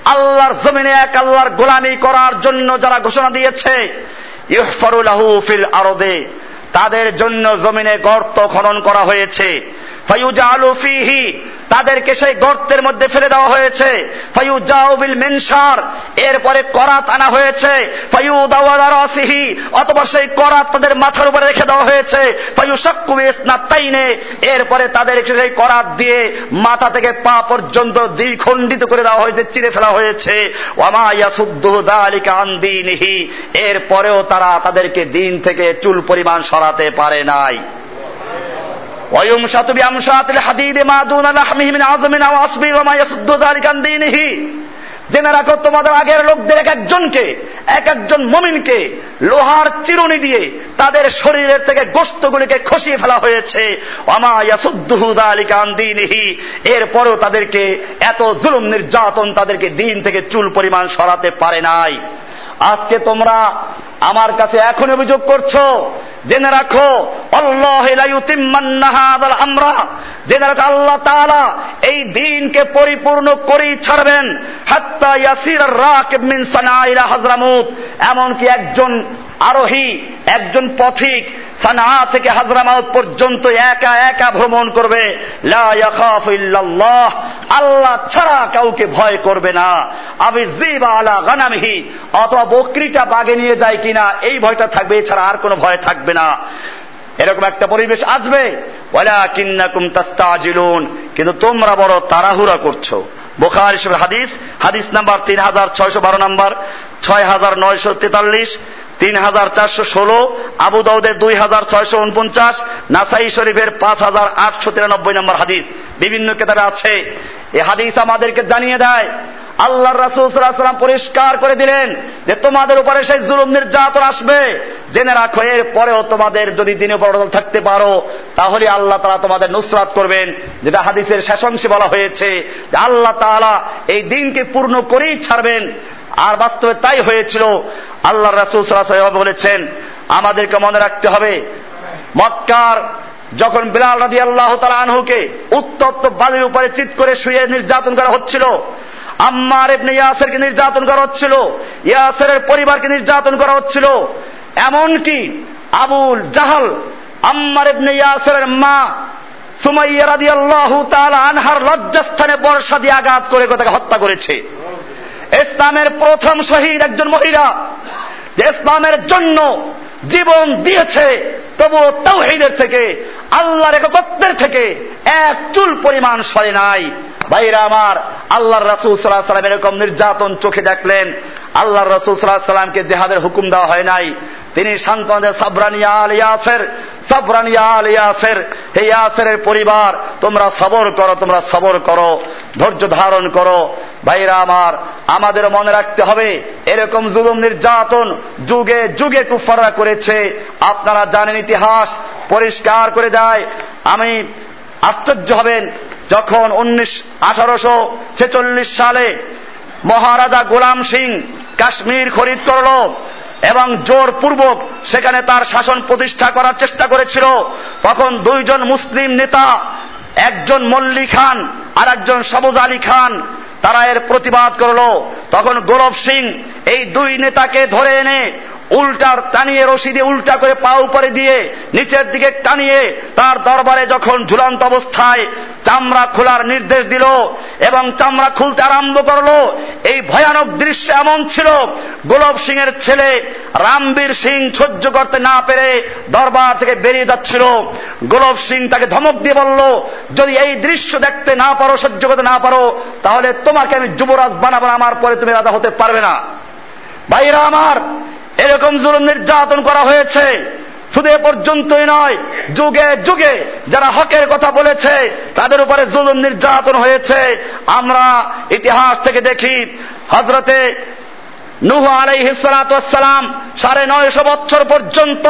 আল্লাহর জমিনে এক আল্লাহর গোলামি করার জন্য যারা ঘোষণা দিয়েছে ইহফারুলাহু ফিল আরদে, তাদের জন্য জমিনে গর্ত খনন করা হয়েছে। ফায়ুজালু ফিহি তাদেরকে সেই গর্তের মধ্যে ফেলে দেওয়া হয়েছে। ফায়ুজাউবিল মেনসার এরপরে করাত আনা হয়েছে। ফায়ুদাওয়ালারাসিহি অথবা সেই করাত তাদের মাথার উপরে রেখে দেওয়া হয়েছে। ফায়ুশাক্কু ইসনাতাইনে এরপরে তাদেরকে সেই করাত দিয়ে মাথা থেকে পা পর্যন্ত দ্বিখণ্ডিত করে দেওয়া হয়েছে, চিরে ফেলা হয়েছে। ওয়ামা ইয়াসুদ্দুহু যালিকা আন দীনিহি। এরপরেও তারা তাদেরকে দিন থেকে চুল পরিমাণ সরাতে পারে নাই। ويمشط بأمشاط الحديد ما دون لحمه من عظم أو عصب وما يصد ذلك عن دينه জেনে রাখো তোমাদের আগের লোকদের এক একজনকে এক একজন মমিনকে লোহার চিরুনি দিয়ে তাদের শরীরের থেকে গোস্তগুলিকে খসিয়ে ফেলা হয়েছে এরপরও তাদেরকে এত জুলুম নির্যাতন তাদেরকে দিন থেকে চুল পরিমাণ সরাতে পারে নাই আজকে তোমরা আমার কাছে এখন অভিযোগ করছ, জেনে রাখো আমরা। জেনে রাখো, আল্লাহ তাআলা এই দিনকে পরিপূর্ণ করেই ছাড়বেন। হাত্তা ইয়াসির মিন হাজরামুত এমনকি একজন আরোহী, একজন পথিক সানা থেকে হাজরামাউত পর্যন্ত একা একা ভ্রমণ করবে। আল্লাহ ছাড়া কাউকে ভয় করবে না। আবি জিবা আলা গানামিহি, অথবা বকরিটা বাগে নিয়ে যায় কিনা, এই ভয়টা থাকবে, এছাড়া আর কোনো ভয় থাকবে না। এরকম একটা পরিবেশ আসবে। কিন্নাকুম তাস্তাজিলুন, কিন্তু তোমরা বড় তাড়াহুড়া করছ। বোখার হিসেবে হাদিস হাদিস নাম্বার তিন হাজার ছয়শো বারো নাম্বার, ছয় হাজার নয়শো তেতাল্লিশ, তিন হাজার চারশো ষোলো, আবু দাউদের দুই হাজার ছয়শো উনপঞ্চাশ, নাসাই শরীফের পাঁচ হাজার আটশো তিরানব্বই নম্বর হাদিস। বিভিন্ন কেতাবে আছে। এই হাদিস আমাদেরকে জানিয়ে দেয় আল্লাহ রাসুলাম পরিষ্কার করে দিলেন যে তোমাদের উপরে সেই জুলুম নির্যাতন আসবে। জেনে রাখো, এর পরেও তোমাদের যদি দিনে বড় থাকতে পারো, তাহলে আল্লাহ তালা তোমাদের নুসরাত করবেন। যেটা হাদিসের শেষাংশে বলা হয়েছে যে আল্লাহ তালা এই দিনকে পূর্ণ করেই ছাড়বেন। আর বাস্তবে তাই হয়েছিল আল্লাহ রাসুল সাল্লাহ বলেছেন, আমাদেরকে মনে রাখতে হবে, মক্কার যখন বিলাল রাজি আল্লাহ তালা আনহুকে উত্তপ্ত বালির উপরে চিত করে শুয়ে নির্যাতন করা হচ্ছিল, আম্মার এবনে ইয়াসেরকে নির্যাতন করা হচ্ছিল, ইয়াসেরের পরিবারকে নির্যাতন করা হচ্ছিল, এমনকি আবুল জাহাল, আম্মার এবনে ইয়াসেরের মা সুমাইয়া রাদি আল্লাহ আনহার লজ্জাস্থানে বর্ষা দিয়ে আঘাত করে তাকে হত্যা করেছে। ইসলামের প্রথম শহীদ একজন মহিলা, যে ইসলামের জন্য জীবন দিয়েছে, তবুও তৌহিদের থেকে, আল্লাহর একত্রের থেকে এক চুল পরিমাণ সরে নাই। ভাইরা আমার, আল্লাহর রাসুল সাল্লাহ সাল্লাম এরকম নির্যাতন চোখে দেখলেন। আল্লাহর রসুল সাল্লাহ সাল্লামকে জেহাদের হুকুম দেওয়া হয় নাই। তিনি শান্তদের সাবরানিয়া আল ইয়াসের সাবরানিয়া আল ইয়াসের। হে ইয়াসের পরিবার, তোমরা সবর করো, তোমরা সবর করো, ধৈর্য ধারণ করো। ভাইরা আমার, আমাদের মনে রাখতে হবে, এরকম জুলুম নির্যাতন যুগে যুগে কুফাররা করেছে। আপনারা জানেন ইতিহাস, পরিষ্কার করে দেয়। আমি আশ্চর্য হবেন, যখন উনিশ, আঠারোশো ছেচল্লিশ সালে মহারাজা গোলাম সিং কাশ্মীর খরিদ করল এবং জোরপূর্বক সেখানে তার শাসন প্রতিষ্ঠা করার চেষ্টা করেছিল। তখন দুইজন মুসলিম নেতা, একজন মল্লি খান আর একজন সবুজ আলী খান তারা এর প্রতিবাদ করল। তখন গৌরব সিং এই দুই নেতাকে ধরে এনে উল্টার টানিয়ে রশি দিয়ে উল্টা করে পা উপরে দিয়ে নিচের দিকে টানিয়ে তার দরবারে যখন ঝুলন্ত অবস্থায় চামড়া খোলার নির্দেশ দিল এবং চামড়া খুলতে আরম্ভ করল, এই ভয়ানক দৃশ্য এমন ছিল গোলব সিং এর ছেলে রামবীর সিং সহ্য করতে না পেরে দরবার থেকে বেরিয়ে যাচ্ছিল। গোলব সিং তাকে ধমক দিয়ে বলল, যদি এই দৃশ্য দেখতে না পারো, সহ্য করতে না পারো, তাহলে তোমাকে আমি যুবরাজ বানাবো, আমার পরে তুমি রাজা হতে পারবে না। ভাইরা আমার এরকম জুলুম নির্যাতন করা হয়েছে। শুধু এ পর্যন্তই নয়, যুগে যুগে যারা হকের কথা বলেছে, তাদের উপরে জুলুম নির্যাতন হয়েছে। আমরা ইতিহাস থেকে দেখি হজরতে নুহ আলাইহিসালাম সাড়ে নয়শো বছর পর্যন্ত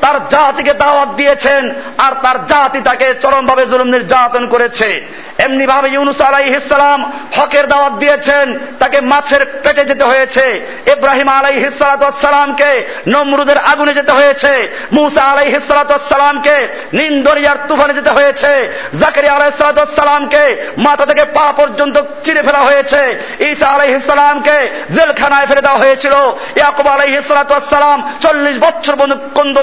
তার জাতিকে দাওয়াত দিয়েছেন আর তার জাতি তাকে চরমভাবে জুলুম নির্যাতন করেছে। এমনি ভাবে ইউনুস আলাইহিসালাম হকের দাওয়াত দিয়েছেন, তাকে মাছের পেটে যেতে হয়েছে। ইব্রাহিম আলাইহিসালামকে নমরুদের আগুনে যেতে হয়েছে। মুসা আলাইহিসালামকে নিন্দরিয়ার তুফানে যেতে হয়েছে। জাকারিয়া আলাইসালামকে মাথা থেকে পা পর্যন্ত চিরে ফেলা হয়েছে। ঈসা আলাইহিসালামকে জেলখানায় ফেলে দেওয়া হয়েছিল। ইয়াকুব আলাই আলাইহিসালাম চল্লিশ বছর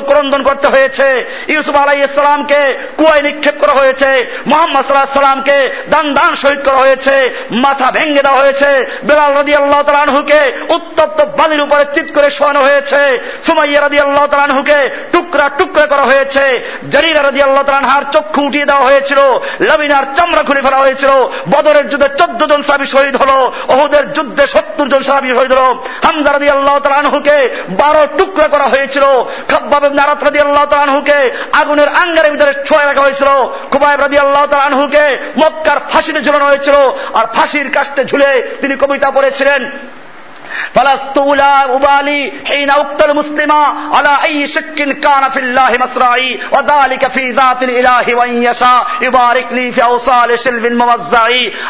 ক্রন্দন করতে হয়েছে। ইউসুফ আলাইহিসালামকে কুয়ায় নিক্ষেপ করা হয়েছে। মোহাম্মদ সাল্লাহ সাল্লামকে দান দান শহীদ করা হয়েছে। মাথা ভেঙে দেওয়া হয়েছে। বেলাল রদি আল্লাহ তালানহুকে উত্তপ্ত বালির উপরে চিত করে শোয়ানো হয়েছে। সুমাইয়া রদি আল্লাহ তালানহুকে টুকরা টুকরা করা হয়েছে। জরিরা রদি আল্লাহ তালানহার চক্ষু উঠিয়ে দেওয়া হয়েছিল। লবিনার চামড়া খুলে ফেলা হয়েছিল। বদরের যুদ্ধে চোদ্দ জন সাবি শহীদ হলো। ওহুদের যুদ্ধে সত্তর জন সাবি শহীদ হলো। হামজা রদি আল্লাহ তালানহুকে বারো টুকরা করা হয়েছিল। খাব্বাব নারাত রদি আল্লাহ তালানহুকে আগুনের আঙ্গারের ভিতরে ছোঁয়া রাখা হয়েছিল। খুবাইব রাদি আল্লাহ তালানহুকে মক্কার ফাঁসিতে ঝুলানো হয়েছিল। আর ফাঁসির কাষ্টে ঝুলে তিনি কবিতা পড়েছিলেন।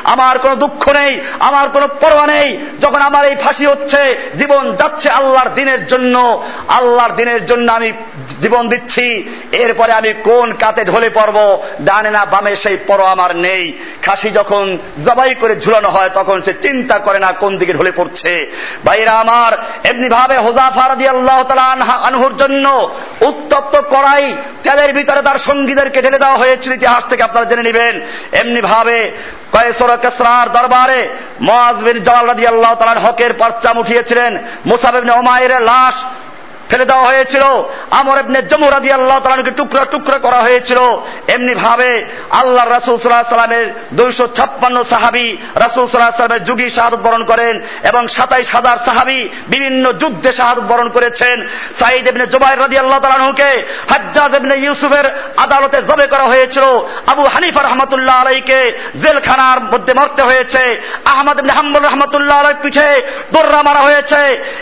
আমার কোন দুঃখ নেই, আমার কোন পরোয়া নেই যখন আমার এই ফাঁসি হচ্ছে, জীবন যাচ্ছে আল্লাহর দিনের জন্য। আল্লাহর দিনের জন্য আমি জীবন দিচ্ছি, এরপরে আমি কোন কাতে ঢলে পড়ব ডানে না, বামে সেই পর আমার নেই। খাসি যখন জবাই করে ঝুলানো হয়, তখন সে চিন্তা করে না কোন দিকে ঢলে পড়ছে। ভাইরা আমার, এমনি ভাবে হোজাফার দিয়ে আল্লাহ আনহুর জন্য উত্তপ্ত করাই তেলের ভিতরে তার সঙ্গীদেরকে ঢেলে দেওয়া হয়েছিল ইতিহাস থেকে আপনারা জেনে নেবেন। এমনি ভাবে দরবারে মহাজবিন জওয়াল রাজি আল্লাহ তালার হকের পর্চাম উঠিয়েছিলেন। মুসাবিন ওমায়ের লাশ ফেলে দেওয়া হয়েছিল। আমর এমনি জমুরাদি আল্লাহ তালাকে টুকরা টুকরা করা হয়েছিল। এমনি ভাবে আল্লাহ রাসুল সাল্লাহ সাল্লামের দুইশো ছাপ্পান্ন সাহাবি রাসুল সাল্লাহ সাল্লামের যুগী শাহাদত বরণ করেন এবং সাতাইশ হাজার সাহাবি বিভিন্ন যুদ্ধে শাহাদত বরণ করেছেন। সাইদ এমনি জুবাইর রাদি আল্লাহ তালাহুকে হাজ্জাজ এমনি ইউসুফের আদালতে জবে করা হয়েছিল। আবু হানিফা রহমতুল্লাহ আলাইকে জেলখানার মধ্যে মরতে হয়েছে। আহমদ এমনি হাম্বুল রহমতুল্লাহ আলাই পিঠে দোর্রা মারা হয়েছে।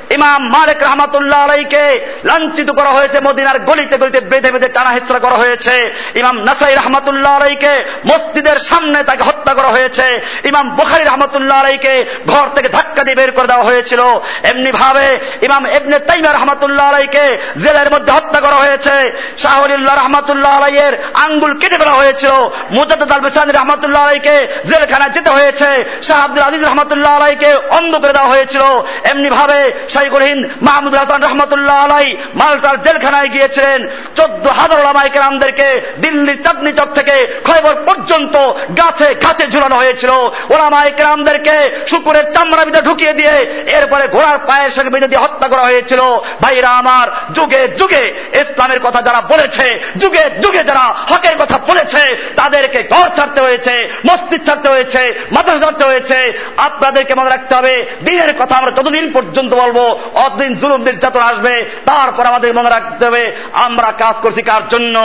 ইমাম মালিক রহমতুল্লাহ আলাইকে লাঞ্ছিত করা হয়েছে, মদিনার গলিতে গলিতে বেঁধে বেঁধে টানা হেচড়া করা হয়েছে। ইমাম নাসাই রহমতুল্লাহ আলাইকে মসজিদের সামনে তাকে হত্যা করা হয়েছে। ইমাম বুখারি রহমতুল্লাহ আলাইকে ঘর থেকে ধাক্কা দিয়ে বের করে দেওয়া হয়েছিল। এমনি ভাবে ইমাম এবনে তাইমা রহমতুল্লাহ আলাইকে জেলের মধ্যে হত্যা করা হয়েছে। শাহরুল্লাহ রহমতুল্লাহ আলাইয়ের আঙ্গুল কেটে ফেলা হয়েছিল। মুজাদ্দ আল বেসান রহমতুল্লাহ আলাইকে জেলখানায় যেতে হয়েছে। শাহ আব্দুল আজিজ রহমতুল্লাহ আলাইকে অন্ধ করে দেওয়া হয়েছিল। এমনি ভাবে শাইকুল হিন্দ মাহমুদ হাসান রহমতুল্লাহ আলাই মালটার জেলখানায় গিয়েছিলেন। চোদ্দ হাজার ওলামাইকে আমাদেরকে দিল্লির চাঁদনি চক থেকে খয়বর পর্যন্ত গাছে গাছে ঝুলানো হয়েছিল। ওলামাই কেরামদেরকে শুকুরের চামড়া ভিতরে ঢুকিয়ে দিয়ে এরপরে ঘোড়ার পায়ের সঙ্গে বেঁধে দিয়ে হত্যা করা হয়েছিল। ভাইরা আমার, যুগে যুগে ইসলামের কথা যারা বলেছে, যুগে যুগে যারা হকের কথা বলেছে, তাদেরকে ঘর ছাড়তে হয়েছে, মসজিদ ছাড়তে হয়েছে, মাদ্রাসা ছাড়তে হয়েছে। আপনাদেরকে মনে রাখতে হবে, দিনের কথা আমরা যতদিন পর্যন্ত বলব, অতদিন জুলুম নির্যাতন আসবে। তারপর আমাদের মনে রাখতে হবে, আমরা কাজ করছি কার জন্য?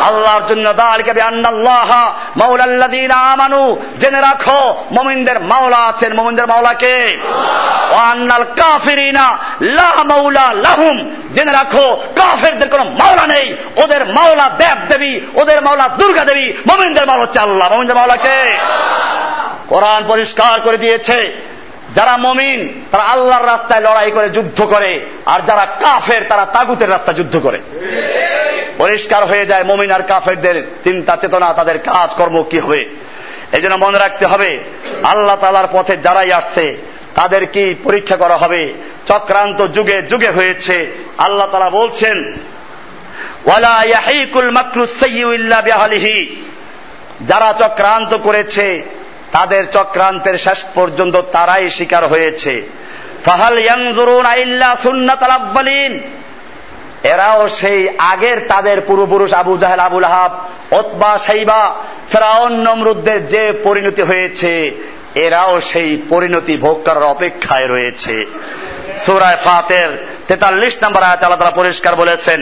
আল্লাহর জন্য। জেনে রাখো, মমিনদের মাওলা আছেন। মমিনদের মাওলাকে আন্নাল কাফিরিনা লা মাওলা লাহুম। জেনে রাখো, কাফেরদের কোন মাওলা নেই। ওদের মাওলা দেব দেবী ওদের মাওলা দুর্গা দেবী মমিনদের মাওলা হচ্ছে আল্লাহ। মমিনদের মাওলাকে কোরআন পরিষ্কার করে দিয়েছে। যারা মমিন, তারা আল্লাহর রাস্তায় লড়াই করে, যুদ্ধ করে। আর যারা কাফের, তারা তাগুতের রাস্তা যুদ্ধ করে। পরিষ্কার হয়ে যায় মমিন আর কাফেরদের চিন্তা চেতনা, তাদের কাজ, কর্ম কি হবে? এই জন্য মনে রাখতে হবে, আল্লাহ তালার পথে যারাই আসছে, তাদের কি পরীক্ষা করা হবে? চক্রান্ত যুগে যুগে হয়েছে। আল্লাহ তালা বলছেন যারা চক্রান্ত করেছে তাদের চক্রান্তের শেষ পর্যন্ত তারাই শিকার হয়েছে। আইল্লা এরাও সেই আগের তাদের পূর্বপুরুষ আবু জাহেল আবুল হাব ওতবা সাইবা ফেরাউন, নমরুদ্দের যে পরিণতি হয়েছে, এরাও সেই পরিণতি ভোগ করার অপেক্ষায় রয়েছে। সুরায় ফাতের তেতাল্লিশ নম্বর আয়াত আল্লাহ তারা পরিষ্কার বলেছেন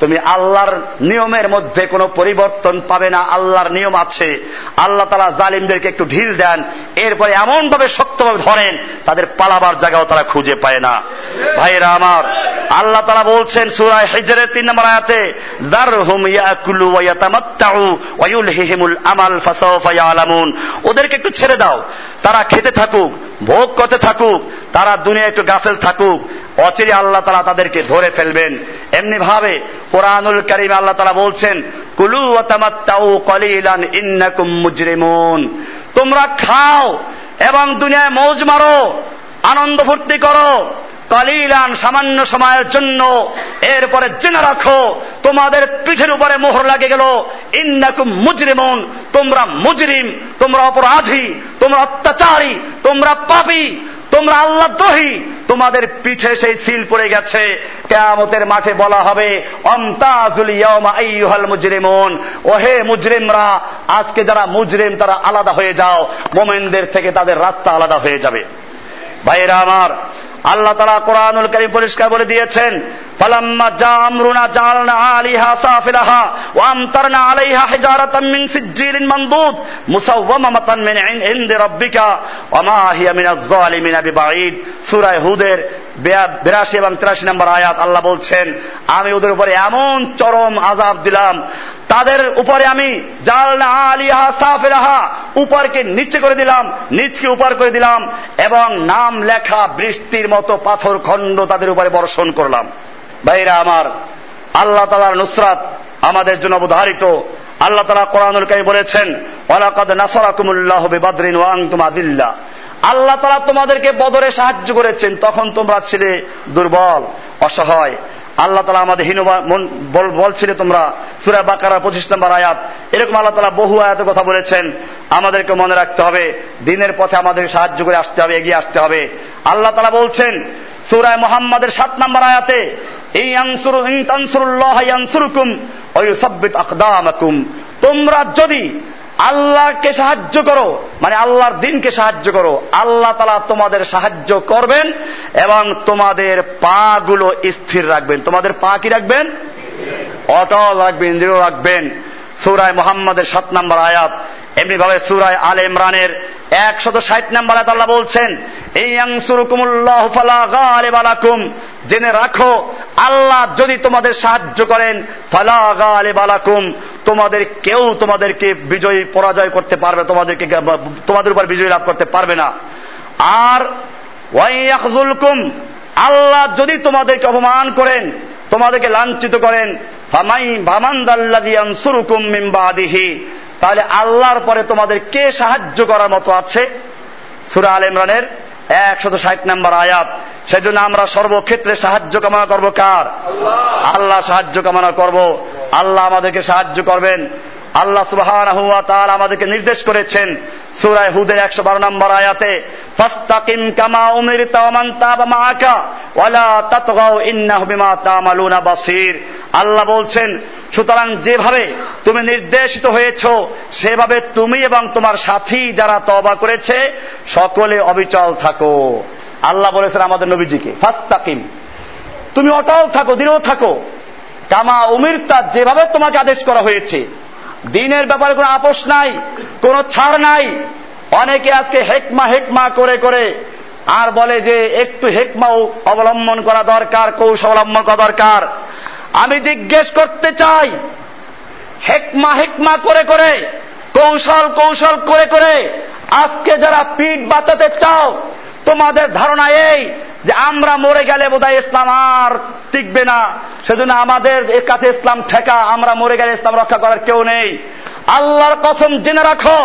তুমি আল্লাহর নিয়মের মধ্যে কোনো পরিবর্তন পাবে না, আল্লাহর নিয়ম আছে। আল্লাহ তালা জালিমদেরকে একটু ঢিল দেন, এরপরে এমন ভাবে শক্তভাবে ধরেন, তাদের পালাবার জায়গাও তারা খুঁজে পায় না। ভাইরা আমার, আল্লাহ তারা বলছেন সুরায় হিজরের তিন নম্বর আয়াতে, দারহুম ইয়াকুলু ওয়া ইয়াতামাত্তাউ ওয়া ইউলহিহিমুল আমাল ফাসাওফা ইয়ালামুন। ওদেরকে একটু ছেড়ে দাও। তারা খেতে থাকুক, ভোগ করতে থাকুক, তারা দুনিয়া একটু গাফেল থাকুক, অচিরে আল্লাহ তালা তাদেরকে ধরে ফেলবেন। এমনি ভাবে কোরআনুল করিম আল্লাহ তালা বলছেন, কুলু ওয়াতামাত্তাউ কলিলান মুজরিমুন। তোমরা খাও এবং দুনিয়ায় মৌজ মারো, আনন্দ ফুর্তি করো। কালিলান সামান্য সময়ের জন্য। এরপরে জেনে রাখো, তোমাদের পিঠের উপরে মোহর লাগে গেল। ইন্নাকুম মুজরিমুন, তোমরা মুজরিম, তোমরা অপরাধী, তোমরা অত্যাচারী, তোমরা পাপী, তোমরা আল্লাহ দ্রোহী। তোমাদের পিঠে সেই সিল পড়ে গেছে। কেয়ামতের মাঠে বলা হবে ওহে মুজরিমরা, আজকে যারা মুজরিম, তারা আলাদা হয়ে যাও। মোমেনদের থেকে তাদের রাস্তা আলাদা হয়ে যাবে। ভাইরা আমার আল্লাহ তালা কোরআনুল করিম পরিষ্কার বলে দিয়েছেন فلما جاء أمرنا جعلنا عاليها سافلها وأمطرنا عليها حجارة من سجيل منضود مسومة من عند ربك وما هي من الظالمين ببعيد سورة হুদের বিরাশি এবং তিরাশি নম্বর আয়াত আল্লাহ বলছেন, আমি ওদের উপরে এমন চরম আজাব দিলাম, তাদের উপরে আমি জালনা উপরকে নিচে করে দিলাম, নিচকে উপর করে দিলাম, এবং নাম লেখা বৃষ্টির মতো পাথর খণ্ড তাদের উপরে বর্ষণ করলাম। ভাইরা আমার, আল্লাহ তালার নুসরাত আমাদের জন্য অবধারিত। আল্লাহ তালা কোরআনুল কাই বলেছেন, ওয়ালাকাদ নাসরাকুমুল্লাহ বিবাদরিন ওয়াং আনতুম আদিল্লা। আল্লাহ তালা তোমাদেরকে বদরে সাহায্য করেছেন, তখন তোমরা ছিলে দুর্বল, অসহায়। আল্লাহ তালা আমাদের হীন বলছিলে তোমরা, সুরা বাকারা পঁচিশ নম্বর আয়াত। এরকম আল্লাহ তালা বহু আয়াতের কথা বলেছেন। আমাদেরকে মনে রাখতে হবে, দিনের পথে আমাদের সাহায্য করে আসতে হবে, এগিয়ে আসতে হবে। আল্লাহ তালা বলছেন সুরায় মোহাম্মদের সাত নম্বর আয়াতে এই তোমরা যদি আল্লাহকে সাহায্য করো মানে আল্লাহর দিনকে সাহায্য করো। আল্লাহ তালা তোমাদের সাহায্য করবেন এবং তোমাদের পা গুলো স্থির রাখবেন। তোমাদের পা কি রাখবেন? অটল রাখবেন, দৃঢ় রাখবেন। সুরায় মোহাম্মদের সাত নম্বর আয়াত। এমনি ভাবে সুরায় আল ইমরানের একশত ষাট নম্বর আয়াত আল্লাহ বলছেন এই বালাকুম জেনে রাখো, আল্লাহ যদি তোমাদের সাহায্য করেন, ফালা বালাকুম তোমাদের কেউ তোমাদেরকে বিজয়ী, পরাজয় করতে পারবে, তোমাদেরকে তোমাদের উপর বিজয় লাভ করতে পারবে না। আর আল্লাহ যদি তোমাদেরকে অপমান করেন, তোমাদেরকে লাঞ্ছিত করেন তাহলে আল্লাহর পরে তোমাদের কে সাহায্য করার মতো আছে? সুরা আল ইমরানের একশত ষাট নম্বর আয়াত। সেজন্য আমরা সর্বক্ষেত্রে সাহায্য কামনা করব কার? আল্লাহ সাহায্য কামনা করব। আল্লাহ আমাদেরকে সাহায্য করবেন। আল্লাহ সুবাহ আমাদেরকে নির্দেশ করেছেন সুরায় হুদের একশো বারো নম্বর আয়াতে, ফাস্তাকিম কামা উমির তাওমান তাবা মাআকা ওয়ালা তাতগাও ইন্নাহু বিমা তামালুনা বাসির। আল্লাহ বলছেন, সুতরাং যেভাবে তুমি নির্দেশিত হয়েছ, সেভাবে তুমি এবং তোমার সাথী যারা তবা করেছে, সকলে অবিচল থাকো। আল্লাহ বলেছেন আমাদের নবীজিকে, ফাস্তাকিম, তুমি অটল থাকো, দৃঢ় থাকো। কামা উমিরতা, যেভাবে তোমাকে আদেশ করা হয়েছে দিনের ব্যাপারে কোনো আপোষ নাই, কোনো ছাড় নাই। অনেকে আজকে হেকমা হেকমা করে করে আর বলে যে একটু হেকমাও অবলম্বন করা দরকার কৌশল অবলম্বন করা দরকার। আমি জিজ্ঞেস করতে চাই, হেকমা হেকমা করে করে, কৌশল কৌশল করে করে আজকে যারা পিঠ বাঁচাতে চাও, তোমাদের ধারণা এই যে আমরা মরে গেলে বোধহয় ইসলাম আর টিকবে না। সেজন্য আমাদের কাছে ইসলাম ঠেকা, আমরা মরে গেলে ইসলাম রক্ষা করার কেউ নেই। আল্লাহর কসম জেনে রাখো,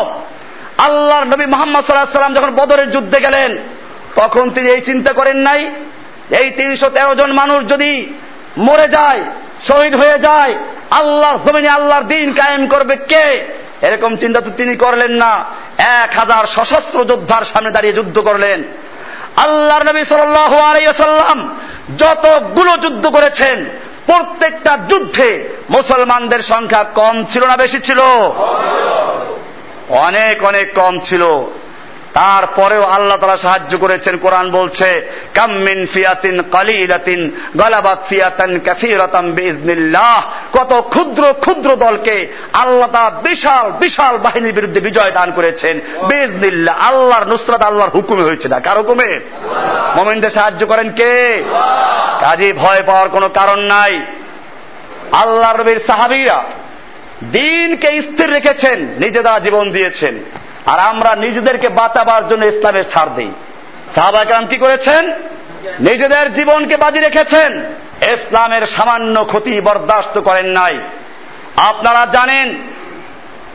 আল্লাহর নবী মোহাম্মদ সাল্লাহ সাল্লাম যখন বদরের যুদ্ধে গেলেন, তখন তিনি এই চিন্তা করেন নাই, এই তিনশো তেরো জন মানুষ যদি মরে যায়, শহীদ হয়ে যায়, আল্লাহর জমিনে আল্লাহর দিন কায়েম করবে কে? এরকম চিন্তা তো তিনি করলেন না। এক হাজার সশস্ত্র যোদ্ধার সামনে দাঁড়িয়ে যুদ্ধ করলেন। আল্লাহর নবী সাল্লাম যতগুলো যুদ্ধ করেছেন, প্রত্যেকটা যুদ্ধে মুসলমানদের সংখ্যা কম ছিল না বেশি ছিল? অনেক অনেক কম ছিল। তারপরেও আল্লাহ তারা সাহায্য করেছেন। কোরআন বলছে কাম্মিন ফিয়াতিন কালিলাতিন গালাবাত ফিয়াতান কাসীরাতাম বিজনিল্লাহ কত ক্ষুদ্র ক্ষুদ্র দলকে আল্লাহ তাআলা বিশাল বিশাল বাহিনীর বিরুদ্ধে বিজয় দান করেছেন। বিজনিল্লাহ আল্লাহর নুসরাত, আল্লাহর হুকুমে হয়েছে না। কার হুকুমে? মুমিনদের সাহায্য করেন কে? কাজে ভয় পাওয়ার কোনো কারণ নাই। আল্লাহ নবীর সাহাবীরা দিনকে স্থির রেখেছেন নিজেরা জীবন দিয়েছেন। আর আমরা নিজেদেরকে বাঁচাবার জন্য ইসলামের ছাড় দিই। সাহাবাহাম কি করেছেন? নিজেদের জীবনকে বাজি রেখেছেন। ইসলামের সামান্য ক্ষতি বরদাস্ত করেন নাই। আপনারা জানেন,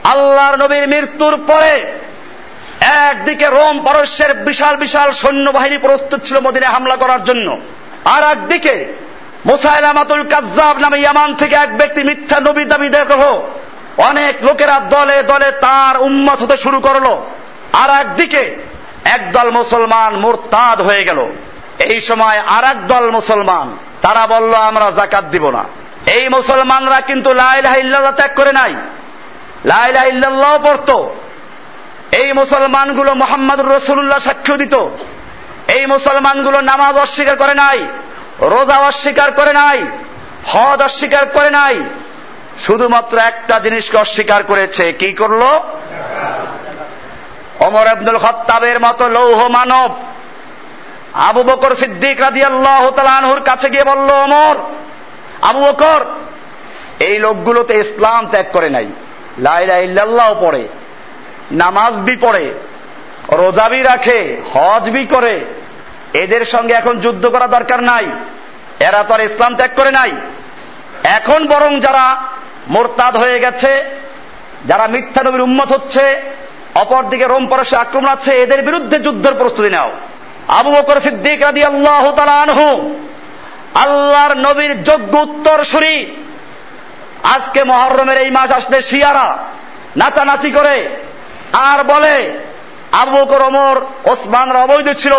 আল্লাহর নবীর মৃত্যুর পরে একদিকে রোম পারস্যের বিশাল বিশাল সৈন্যবাহিনী প্রস্তুত ছিল মদিনে হামলা করার জন্য। আর একদিকে মোসাইলামাতুল কাজ্জাব নামে ইয়ামান থেকে এক ব্যক্তি মিথ্যা নবী দাবি দেখহ অনেক লোকেরা দলে দলে তার উন্মত হতে শুরু করল। আর একদিকে একদল মুসলমান মোরতাদ হয়ে গেল। এই সময় আর দল মুসলমান, তারা বলল, আমরা জাকাত দিব না। এই মুসলমানরা কিন্তু লাইলাহ ইল্লাল্লাহ ত্যাগ করে নাই। লাইলাহ ইল্লাল্লাহ পড়তো। এই মুসলমানগুলো মোহাম্মদ রসুল্লাহ সাক্ষ্য দিত। এই মুসলমানগুলো নামাজ অস্বীকার করে নাই, রোজা অস্বীকার করে নাই, হজ অস্বীকার করে নাই শুধুমাত্র একটা জিনিসকে অস্বীকার করেছে। কি করল? অমর আব্দুল খত্তাবের মতো লৌহ মানব। আবু বকর সিদ্দিক রাজি আল্লাহ তালানহুর কাছে গিয়ে বলল অমর আবু বকর, এই লোকগুলো তো ইসলাম ত্যাগ করে নাই। লাইলা ইল্লাল্লাহ পড়ে, নামাজ বি পড়ে, রোজা বি রাখে, হজ বি করে। এদের সঙ্গে এখন যুদ্ধ করা দরকার নাই। এরা তো আর ইসলাম ত্যাগ করে নাই। এখন বরং যারা মোরতাদ হয়ে গেছে, যারা মিথ্যা নবীর উন্মত হচ্ছে, অপরদিকে রোম পরশে আক্রমণ আছে, এদের বিরুদ্ধে যুদ্ধের প্রস্তুতি নাও। আবু বকর সিদ্দিক রাদি আল্লাহ আনহু, আল্লাহর নবীর যোগ্য উত্তর সুরি আজকে মহরমের এই মাস আসলে শিয়ারা নাচানাচি করে, আর বলে, আবু বকর, ওমর ওসমানরা অবৈধ ছিল।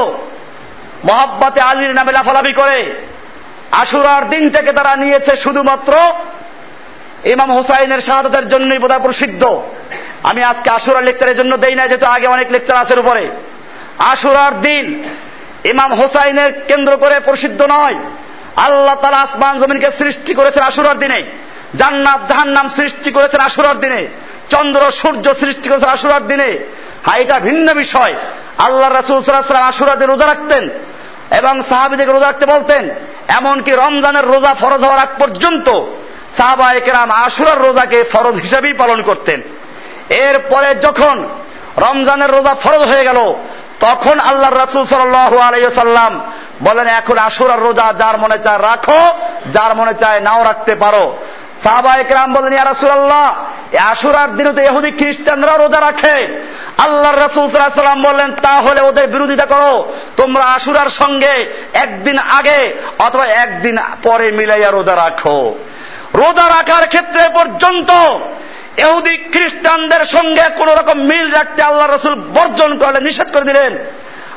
মহাব্বাতে আলীর নামে লাফালাফি করে, আশুরার দিন থেকে তারা নিয়েছে শুধুমাত্র ইমাম হুসাইনের শাহাদতের জন্যই বোধহয় প্রসিদ্ধ। আমি আজকে আশুরার লেকচারের জন্য দেই না যেহেতু আগে অনেক লেকচার আছে উপরে। আশুরার দিন ইমাম হোসাইনের কেন্দ্র করে প্রসিদ্ধ নয়। আল্লাহ তালা আসমান জমিনকে সৃষ্টি করেছেন আশুরার দিনে। জান্নাত, জাহান্নাম সৃষ্টি করেছেন আশুরার দিনে। চন্দ্র, সূর্য সৃষ্টি করেছেন আশুরার দিনে। হ্যাঁ এটা ভিন্ন বিষয়। আল্লাহ রাসুল সাল্লাম আশুরার দিন রোজা রাখতেন এবং সাহাবিদেরকে রোজা রাখতে বলতেন, এমনকি রমজানের রোজা ফরজ হওয়ার আগ পর্যন্ত সাহাবা একরাম আশুরার রোজাকে ফরজ হিসাবেই পালন করতেন। এরপরে যখন রমজানের রোজা ফরজ হয়ে গেল, তখন আল্লাহ রাসুল সাল্লাম বলেন, এখন আশুরার রোজা যার মনে চায় রাখো, যার মনে চায় নাও রাখতে পারো। সাহাবা একরাম বলেন, ইয়া আশুরার দিনে এহুদি খ্রিস্টানরা রোজা রাখে। আল্লাহ রাসুল সাল্লাম বললেন, তাহলে ওদের বিরোধিতা করো। তোমরা আশুরার সঙ্গে একদিন আগে অথবা একদিন পরে মিলাইয়া রোজা রাখো। রোজা রাখার ক্ষেত্রে পর্যন্ত এহুদি খ্রিস্টানদের সঙ্গে কোন রকম মিল রাখতে আল্লাহ রসুল বর্জন করলে, নিষেধ করে দিলেন।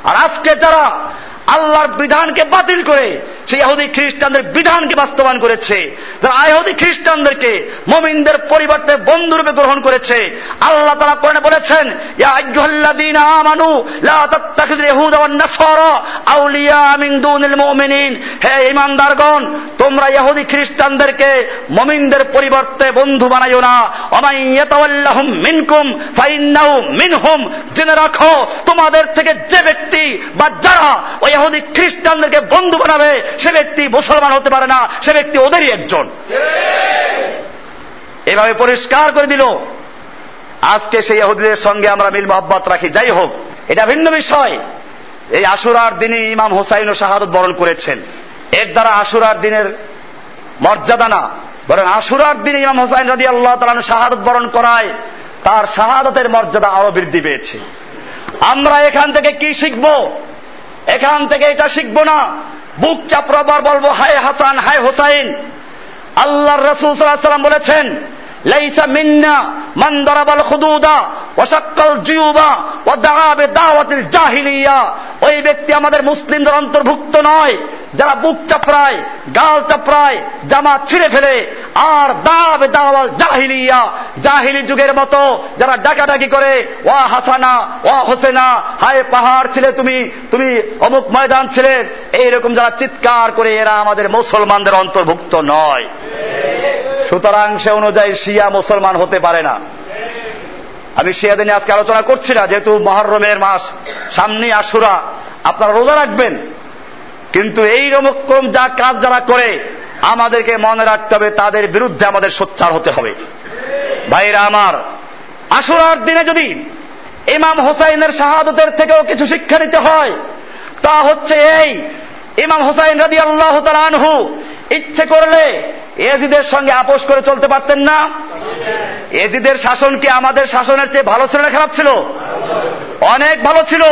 আর আজকে যারা আল্লাহর বিধানকে বাতিল করে সেই খ্রিস্টানদের বিধানকে বাস্তবায়ন করেছে। যারা আহুদি খ্রিস্টানদেরকে মমিনদের পরিবর্তে বন্ধুরূপে গ্রহণ করেছে, আল্লাহ তারা কোরআনে বলেছেন আমানু লা আউলিয়া মিন দুনিল মুমিনিন। হে ঈমানদারগণ, তোমরা ইহুদি খ্রিস্টানদেরকে মমিনদের পরিবর্তে বন্ধু বানাইও না। ওমাই ইয়াতাওয়াল্লাহুম মিনকুম ফাইন্নাহু মিনহুম। জেনে রাখো, তোমাদের থেকে যে ব্যক্তি বা যারা ওই ইহুদি খ্রিস্টানদেরকে বন্ধু বানাবে সে ব্যক্তি মুসলমান হতে পারে না, সে ব্যক্তি ওদেরই একজন। এভাবে পরিষ্কার করে দিল। আজকে সেই ইহুদিদের সঙ্গে আমরা মিল মহব্বত রাখি। যাই হোক, এটা ভিন্ন বিষয়। এই আশুরার দিনে ইমাম হোসাইন ও শাহাদত বরণ করেছেন। এর দ্বারা আশুরার দিনের মর্যাদা না। বরং আশুরার দিনে ইমাম হোসাইন রাজি আল্লাহ তালান শাহাদত বরণ করায়, তার শাহাদতের মর্যাদা আরও বৃদ্ধি পেয়েছে। আমরা এখান থেকে কি শিখব? এখান থেকে এটা শিখব না। বুক চাপড়াবার বলব হায় হাসান হায় হোসাইন। আল্লাহ রসুল সাল্লাম বলেছেন লাইসা মিন্না মান দারাবাল খুদুদা ওয়াশাক্কাল জিউবা ওয়া দাআ বিদাওয়াতিল জাহিলিয়া। ওই ব্যক্তি আমাদের মুসলিমদের অন্তর্ভুক্ত নয়, যারা বুক চাপড়ায়, গাল চাপড়ায় জামা ছিঁড়ে ফেলে। আর দাব দাওয়াল জাহিলিয়া, জাহিলি যুগের মতো যারা ডাকাডাকি করে, ওয়া হাসানা, ওয়া হোসেনা, হায় পাহাড় ছিলে তুমি তুমি অমুক ময়দান ছিলে। এইরকম যারা চিৎকার করে, এরা আমাদের মুসলমানদের অন্তর্ভুক্ত নয়। সুতরাং সে অনুযায়ী শিয়া মুসলমান হতে পারে না। আমি শিয়াদের নিয়ে আজকে আলোচনা করছি না, যেহেতু মহরমের মাস, সামনে আশুরা, আপনারা রোজা রাখবেন। কিন্তু এই রকম যা কাজ যারা করে, আমাদেরকে মনে রাখতে হবে, তাদের বিরুদ্ধে আমাদের সোচ্চার হতে হবে। ভাইরা আমার, আশুরার দিনে যদি ইমাম হোসাইনের শাহাদতের থেকেও কিছু শিক্ষা নিতে হয়, তা হচ্ছে এই, ইমাম হোসাইন রাজি আল্লাহ আনহু ইচ্ছে করলে এজিদের সঙ্গে আপোষ করে চলতে পারতেন না। এজিদের শাসন কি আমাদের শাসনের চেয়ে ভালো ছিল না খারাপ ছিল? অনেক ভালো ছিল।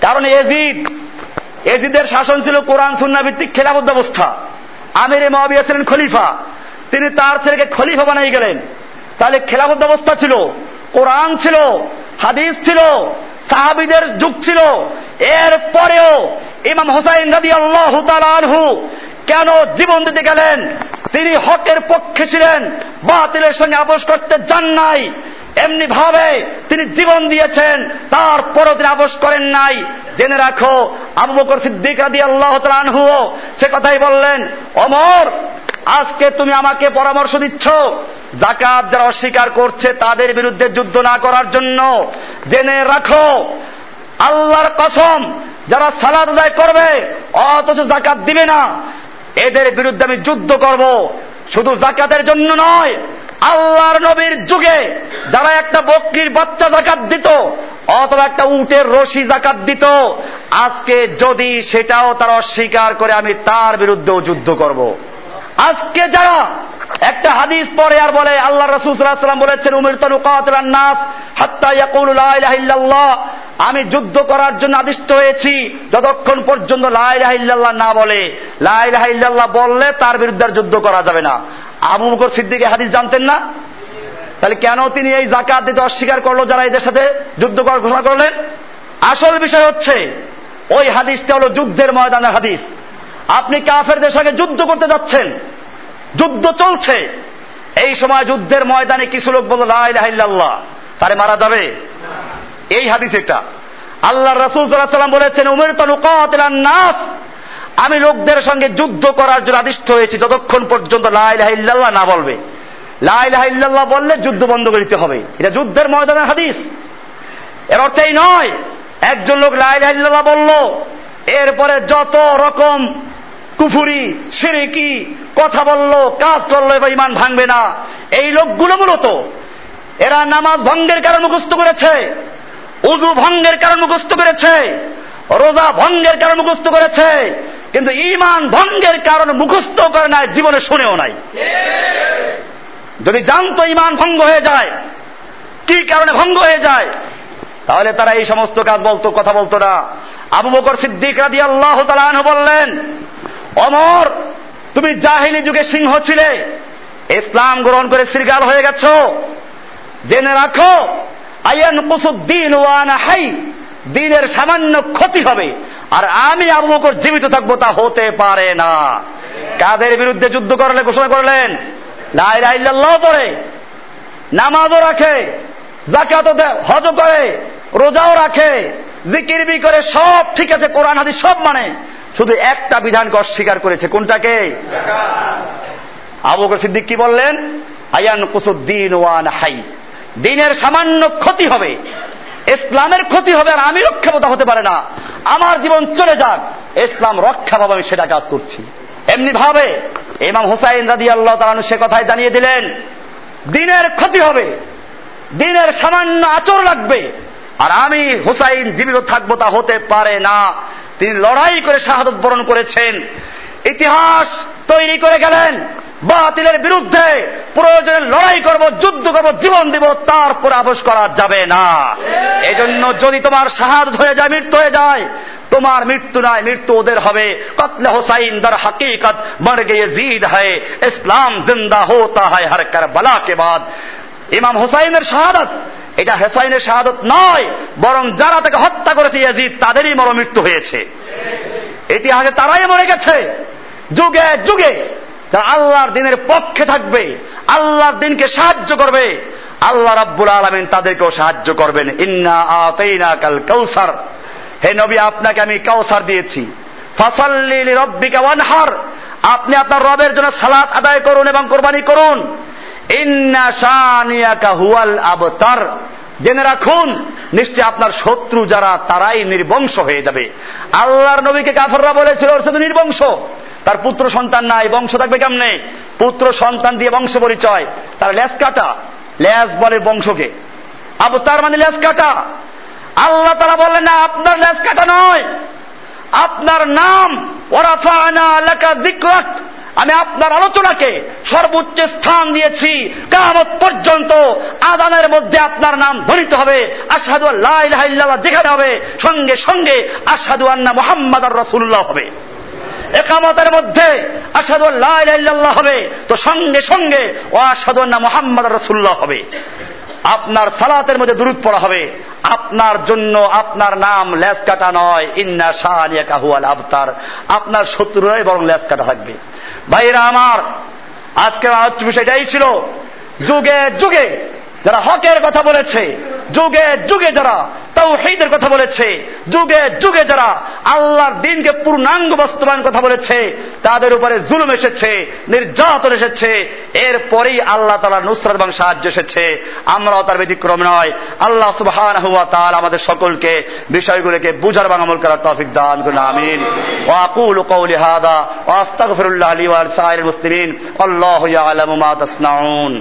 কারণ এজিদ, এজিদের শাসন ছিল কোরআন সুন্না ভিত্তিক খেলাফত ব্যবস্থা। আমির মহাবিয়া ছিলেন খলিফা। তিনি তার ছেলেকে খলিফা বানাই গেলেন। তাহলে খেলাফত ব্যবস্থা ছিল, কোরআন ছিল, হাদিস ছিল, সাহাবিদের যুগ ছিল। এর পরেও ইমাম হোসাইন রাদি আল্লাহ কেন জীবন দিতে গেলেন? তিনি হকের পক্ষে ছিলেন, বাতিলের সঙ্গে আপোষ করতে যান নাই। এমনি ভাবে তিনি জীবন দিয়েছেন, তারপরও তিনি আপোষ করেন নাই। জেনে রাখো, আবু বকর সিদ্দিক রাদি আল্লাহ আনহু সে কথাই বললেন, অমর, আজকে তুমি আমাকে পরামর্শ দিচ্ছ জাকাত যারা অস্বীকার করছে তাদের বিরুদ্ধে যুদ্ধ না করার জন্য। জেনে রাখো, আল্লাহর কসম, যারা সালাদ আদায় করবে, অথচ জাকাত দিবে না। এদের বিরুদ্ধে আমি যুদ্ধ করব। শুধু জাকাতের জন্য নয়, আল্লাহর নবীর যুগে যারা একটা বকরির বাচ্চা জাকাত দিত, অথবা একটা উটের রশি জাকাত দিত, আজকে যদি সেটাও তারা অস্বীকার করে আমি তার বিরুদ্ধেও যুদ্ধ করব। আজকে যারা একটা হাদিস পরে আর বলে, আল্লাহ রসুলাম বলেছেন উমির তনু নাস হাত্তা আমি যুদ্ধ করার জন্য আদিষ্ট হয়েছি, যতক্ষণ পর্যন্ত লাই লাইলাহিল্লাহ না বলে। লাই লাইলাহিল্লাহ বললে তার বিরুদ্ধে যুদ্ধ করা যাবে না। আবু বকর সিদ্দিকে হাদিস জানতেন না? তাহলে কেন তিনি এই জাকাত দিতে অস্বীকার করল যারা এদের সাথে যুদ্ধ করার ঘোষণা করলেন? আসল বিষয় হচ্ছে, ওই হাদিসটা হলো যুদ্ধের ময়দানের হাদিস। আপনি কাফেরদের সঙ্গে যুদ্ধ করতে যাচ্ছেন যুদ্ধ চলছে। এই সময় যুদ্ধের ময়দানে কিছু লোক বলল লাইল্লাহ তারে মারা যাবে। এই হাদিস এটা। আল্লাহ রসুল সাল্লাম বলেছেন, উমের নাস। আমি লোকদের সঙ্গে যুদ্ধ করার জন্য আদিষ্ট হয়েছি, যতক্ষণ পর্যন্ত লাইল্লাহ না বলবে। লাইল্লাহ বললে যুদ্ধ বন্ধ করে দিতে হবে। এটা যুদ্ধের ময়দানের হাদিস। এর অর্থ এই নয়, একজন লোক লাইল্লাহ বলল, এরপরে যত রকম কুফুরি, সিরিকি, কথা বলল, কাজ করল, এবার ইমান ভাঙবে না। এই লোকগুলো মূলত, এরা নামাজ ভঙ্গের কারণ মুখস্থ করেছে উজু ভঙ্গের কারণ মুখস্থ করেছে, রোজা ভঙ্গের কারণ মুখস্থ করেছে, কিন্তু ইমান ভঙ্গের কারণ মুখস্থ করে নাই, জীবনে শুনেও নাই। যদি জানতো ইমান ভঙ্গ হয়ে যায়, কি কারণে ভঙ্গ হয়ে যায়, তাহলে তারা এই সমস্ত কাজ বলতো, কথা বলতো না। আবু বকর সিদ্দিক রাদি আল্লাহ বললেন অমর, তুমি জাহিলি যুগে সিংহ ছিলে। ইসলাম গ্রহণ করে শ্রীকাল হয়ে গেছ। জেনে রাখো আয়ান কুসুদ্দিন ওয়ানা হাই, দিনের সামান্য ক্ষতি হবে, আর আমি আবু বকর জীবিত থাকব তা হতে পারে না। কাদের বিরুদ্ধে যুদ্ধ করলে ঘোষণা করলেন? লাইল্লাহ পড়ে, নামাজও রাখে জাকাত হজ করে, রোজাও রাখে জিকিরবি করে সব ঠিক আছে, কোরআন হাদি সব মানে। শুধু একটা বিধানকে অস্বীকার করেছে। কোনটাকে? আবু সিদ্দিক কি বললেন? আয়ান কুসুদ্দিন ওয়ান হাই। দিনের সামান্য ক্ষতি হবে, ইসলামের ক্ষতি হবে, আর আমি রক্ষাবতা হতে পারে না। আমার জীবন চলে যাক, ইসলাম রক্ষা পাবে, আমি সেটা কাজ করছি। এমনি ভাবে ইমাম হুসাইন রাদি আল্লাহ তালু সে কথায় জানিয়ে দিলেন, দিনের ক্ষতি হবে, দিনের সামান্য আচর লাগবে, আর আমি হুসাইন জীবিত থাকব তা হতে পারে না। তিনি লড়াই করে শাহাদত বরণ করেছেন। ইতিহাস তৈরি করে গেলেন। বাতিলের বিরুদ্ধে প্রয়োজনে লড়াই করব, যুদ্ধ করব, জীবন দিব, তারপর আপোষ করা যাবে না। এজন্য যদি তোমার শাহাদত হয়ে যায়, মৃত্যু হয়ে যায়, তোমার মৃত্যু নয়, মৃত্যু ওদের হবে। কতলে হোসাইন দর হকিকত মর গিয়ে জিদ হয়, ইসলাম জিন্দা হতা হয়, হর বলা কে বাদ। ইমাম হোসাইনের শাহাদত এটা হেসাইনের শাহাদত নয়, বরং যারা তাকে হত্যা করেছে ইয়াজিদ, তাদেরই মরমৃত্যু হয়েছে। ইতিহাসে তারাই মরে গেছে। যুগে যুগে যারা আল্লাহর দিনের পক্ষে থাকবে, আল্লাহর দিনকে সাহায্য করবে, আল্লাহ রাব্বুল আলমিন তাদেরকেও সাহায্য করবেন। ইন্না আতাইনা কাল কৌসার হে নবী, আপনাকে আমি কাউসার দিয়েছি। ফাসাল্লি রব্বিকা ওয়ানহার। আপনি আপনার রবের জন্য সালাত আদায় করুন এবং কোরবানি করুন। আবতার। জেনে রাখুন, নিশ্চয় আপনার শত্রু যারা, তারাই নির্বংশ হয়ে যাবে। আল্লাহর নবীকে কাফররা বলেছিল, ওর শুধু নির্বংশ। তার পুত্র সন্তান নাই, বংশ থাকবে কেমনে? পুত্র সন্তান দিয়ে বংশ পরিচয়। তার লেস কাটা। লেস বলে বংশকে। আবু তার মানে লেস কাটা। আল্লাহ তারা বললেন, না, আপনার লেস কাটা নয়। আপনার নাম জিক্রাক আমি আপনার আলোচনাকে সর্বোচ্চ স্থান দিয়েছি। কামত পর্যন্ত আদানের মধ্যে আপনার নাম ধ্বনিত হবে। আসাদু আল্লাহ যেখানে হবে, সঙ্গে সঙ্গে আসাদু আন্না মোহাম্মদ আর রসুল্লাহ হবে। একামতের মধ্যে আসাদু আল্লাহ হবে, তো সঙ্গে সঙ্গে ও আসাদু আন্না মোহাম্মদ রসুল্লাহ হবে। আপনার সালাতের মধ্যে দূরত পড়া হবে। আপনার জন্য আপনার নাম লেস কাটা নয়। ইন্না শাহানিয়া কাহুয়াল আবতার। আপনার শত্রুরাই বরং লেস কাটা থাকবে। ভাইরা আমার, আজকের আলোচ্য বিষয়টাই ছিল, যুগে যুগে যারা হকের কথা বলেছে, যুগে যুগে যারা তাও হেদের কথা বলেছে, যুগে যুগে যারা আল্লাহর দিনকে পূর্ণাঙ্গ বাস্তবায়ন কথা বলেছে, তাদের উপরে জুলুম এসেছে, নির্যাতন এসেছে, এরপরেই আল্লাহ তালা নুসরত এবং সাহায্য এসেছে। আমরাও তার ব্যতিক্রম নয়। আল্লাহ সুবহান হুয়া তার আমাদের সকলকে বিষয়গুলোকে বুঝার এবং আমল করার তৌফিক দান করুন, আমিন। ওয়াকুল কৌলি হাদা ওয়াস্তাগফিরুল্লাহ লি ওয়া সাইরিল মুসলিমিন, আল্লাহু ইয়ালামু মা তাসনাউন।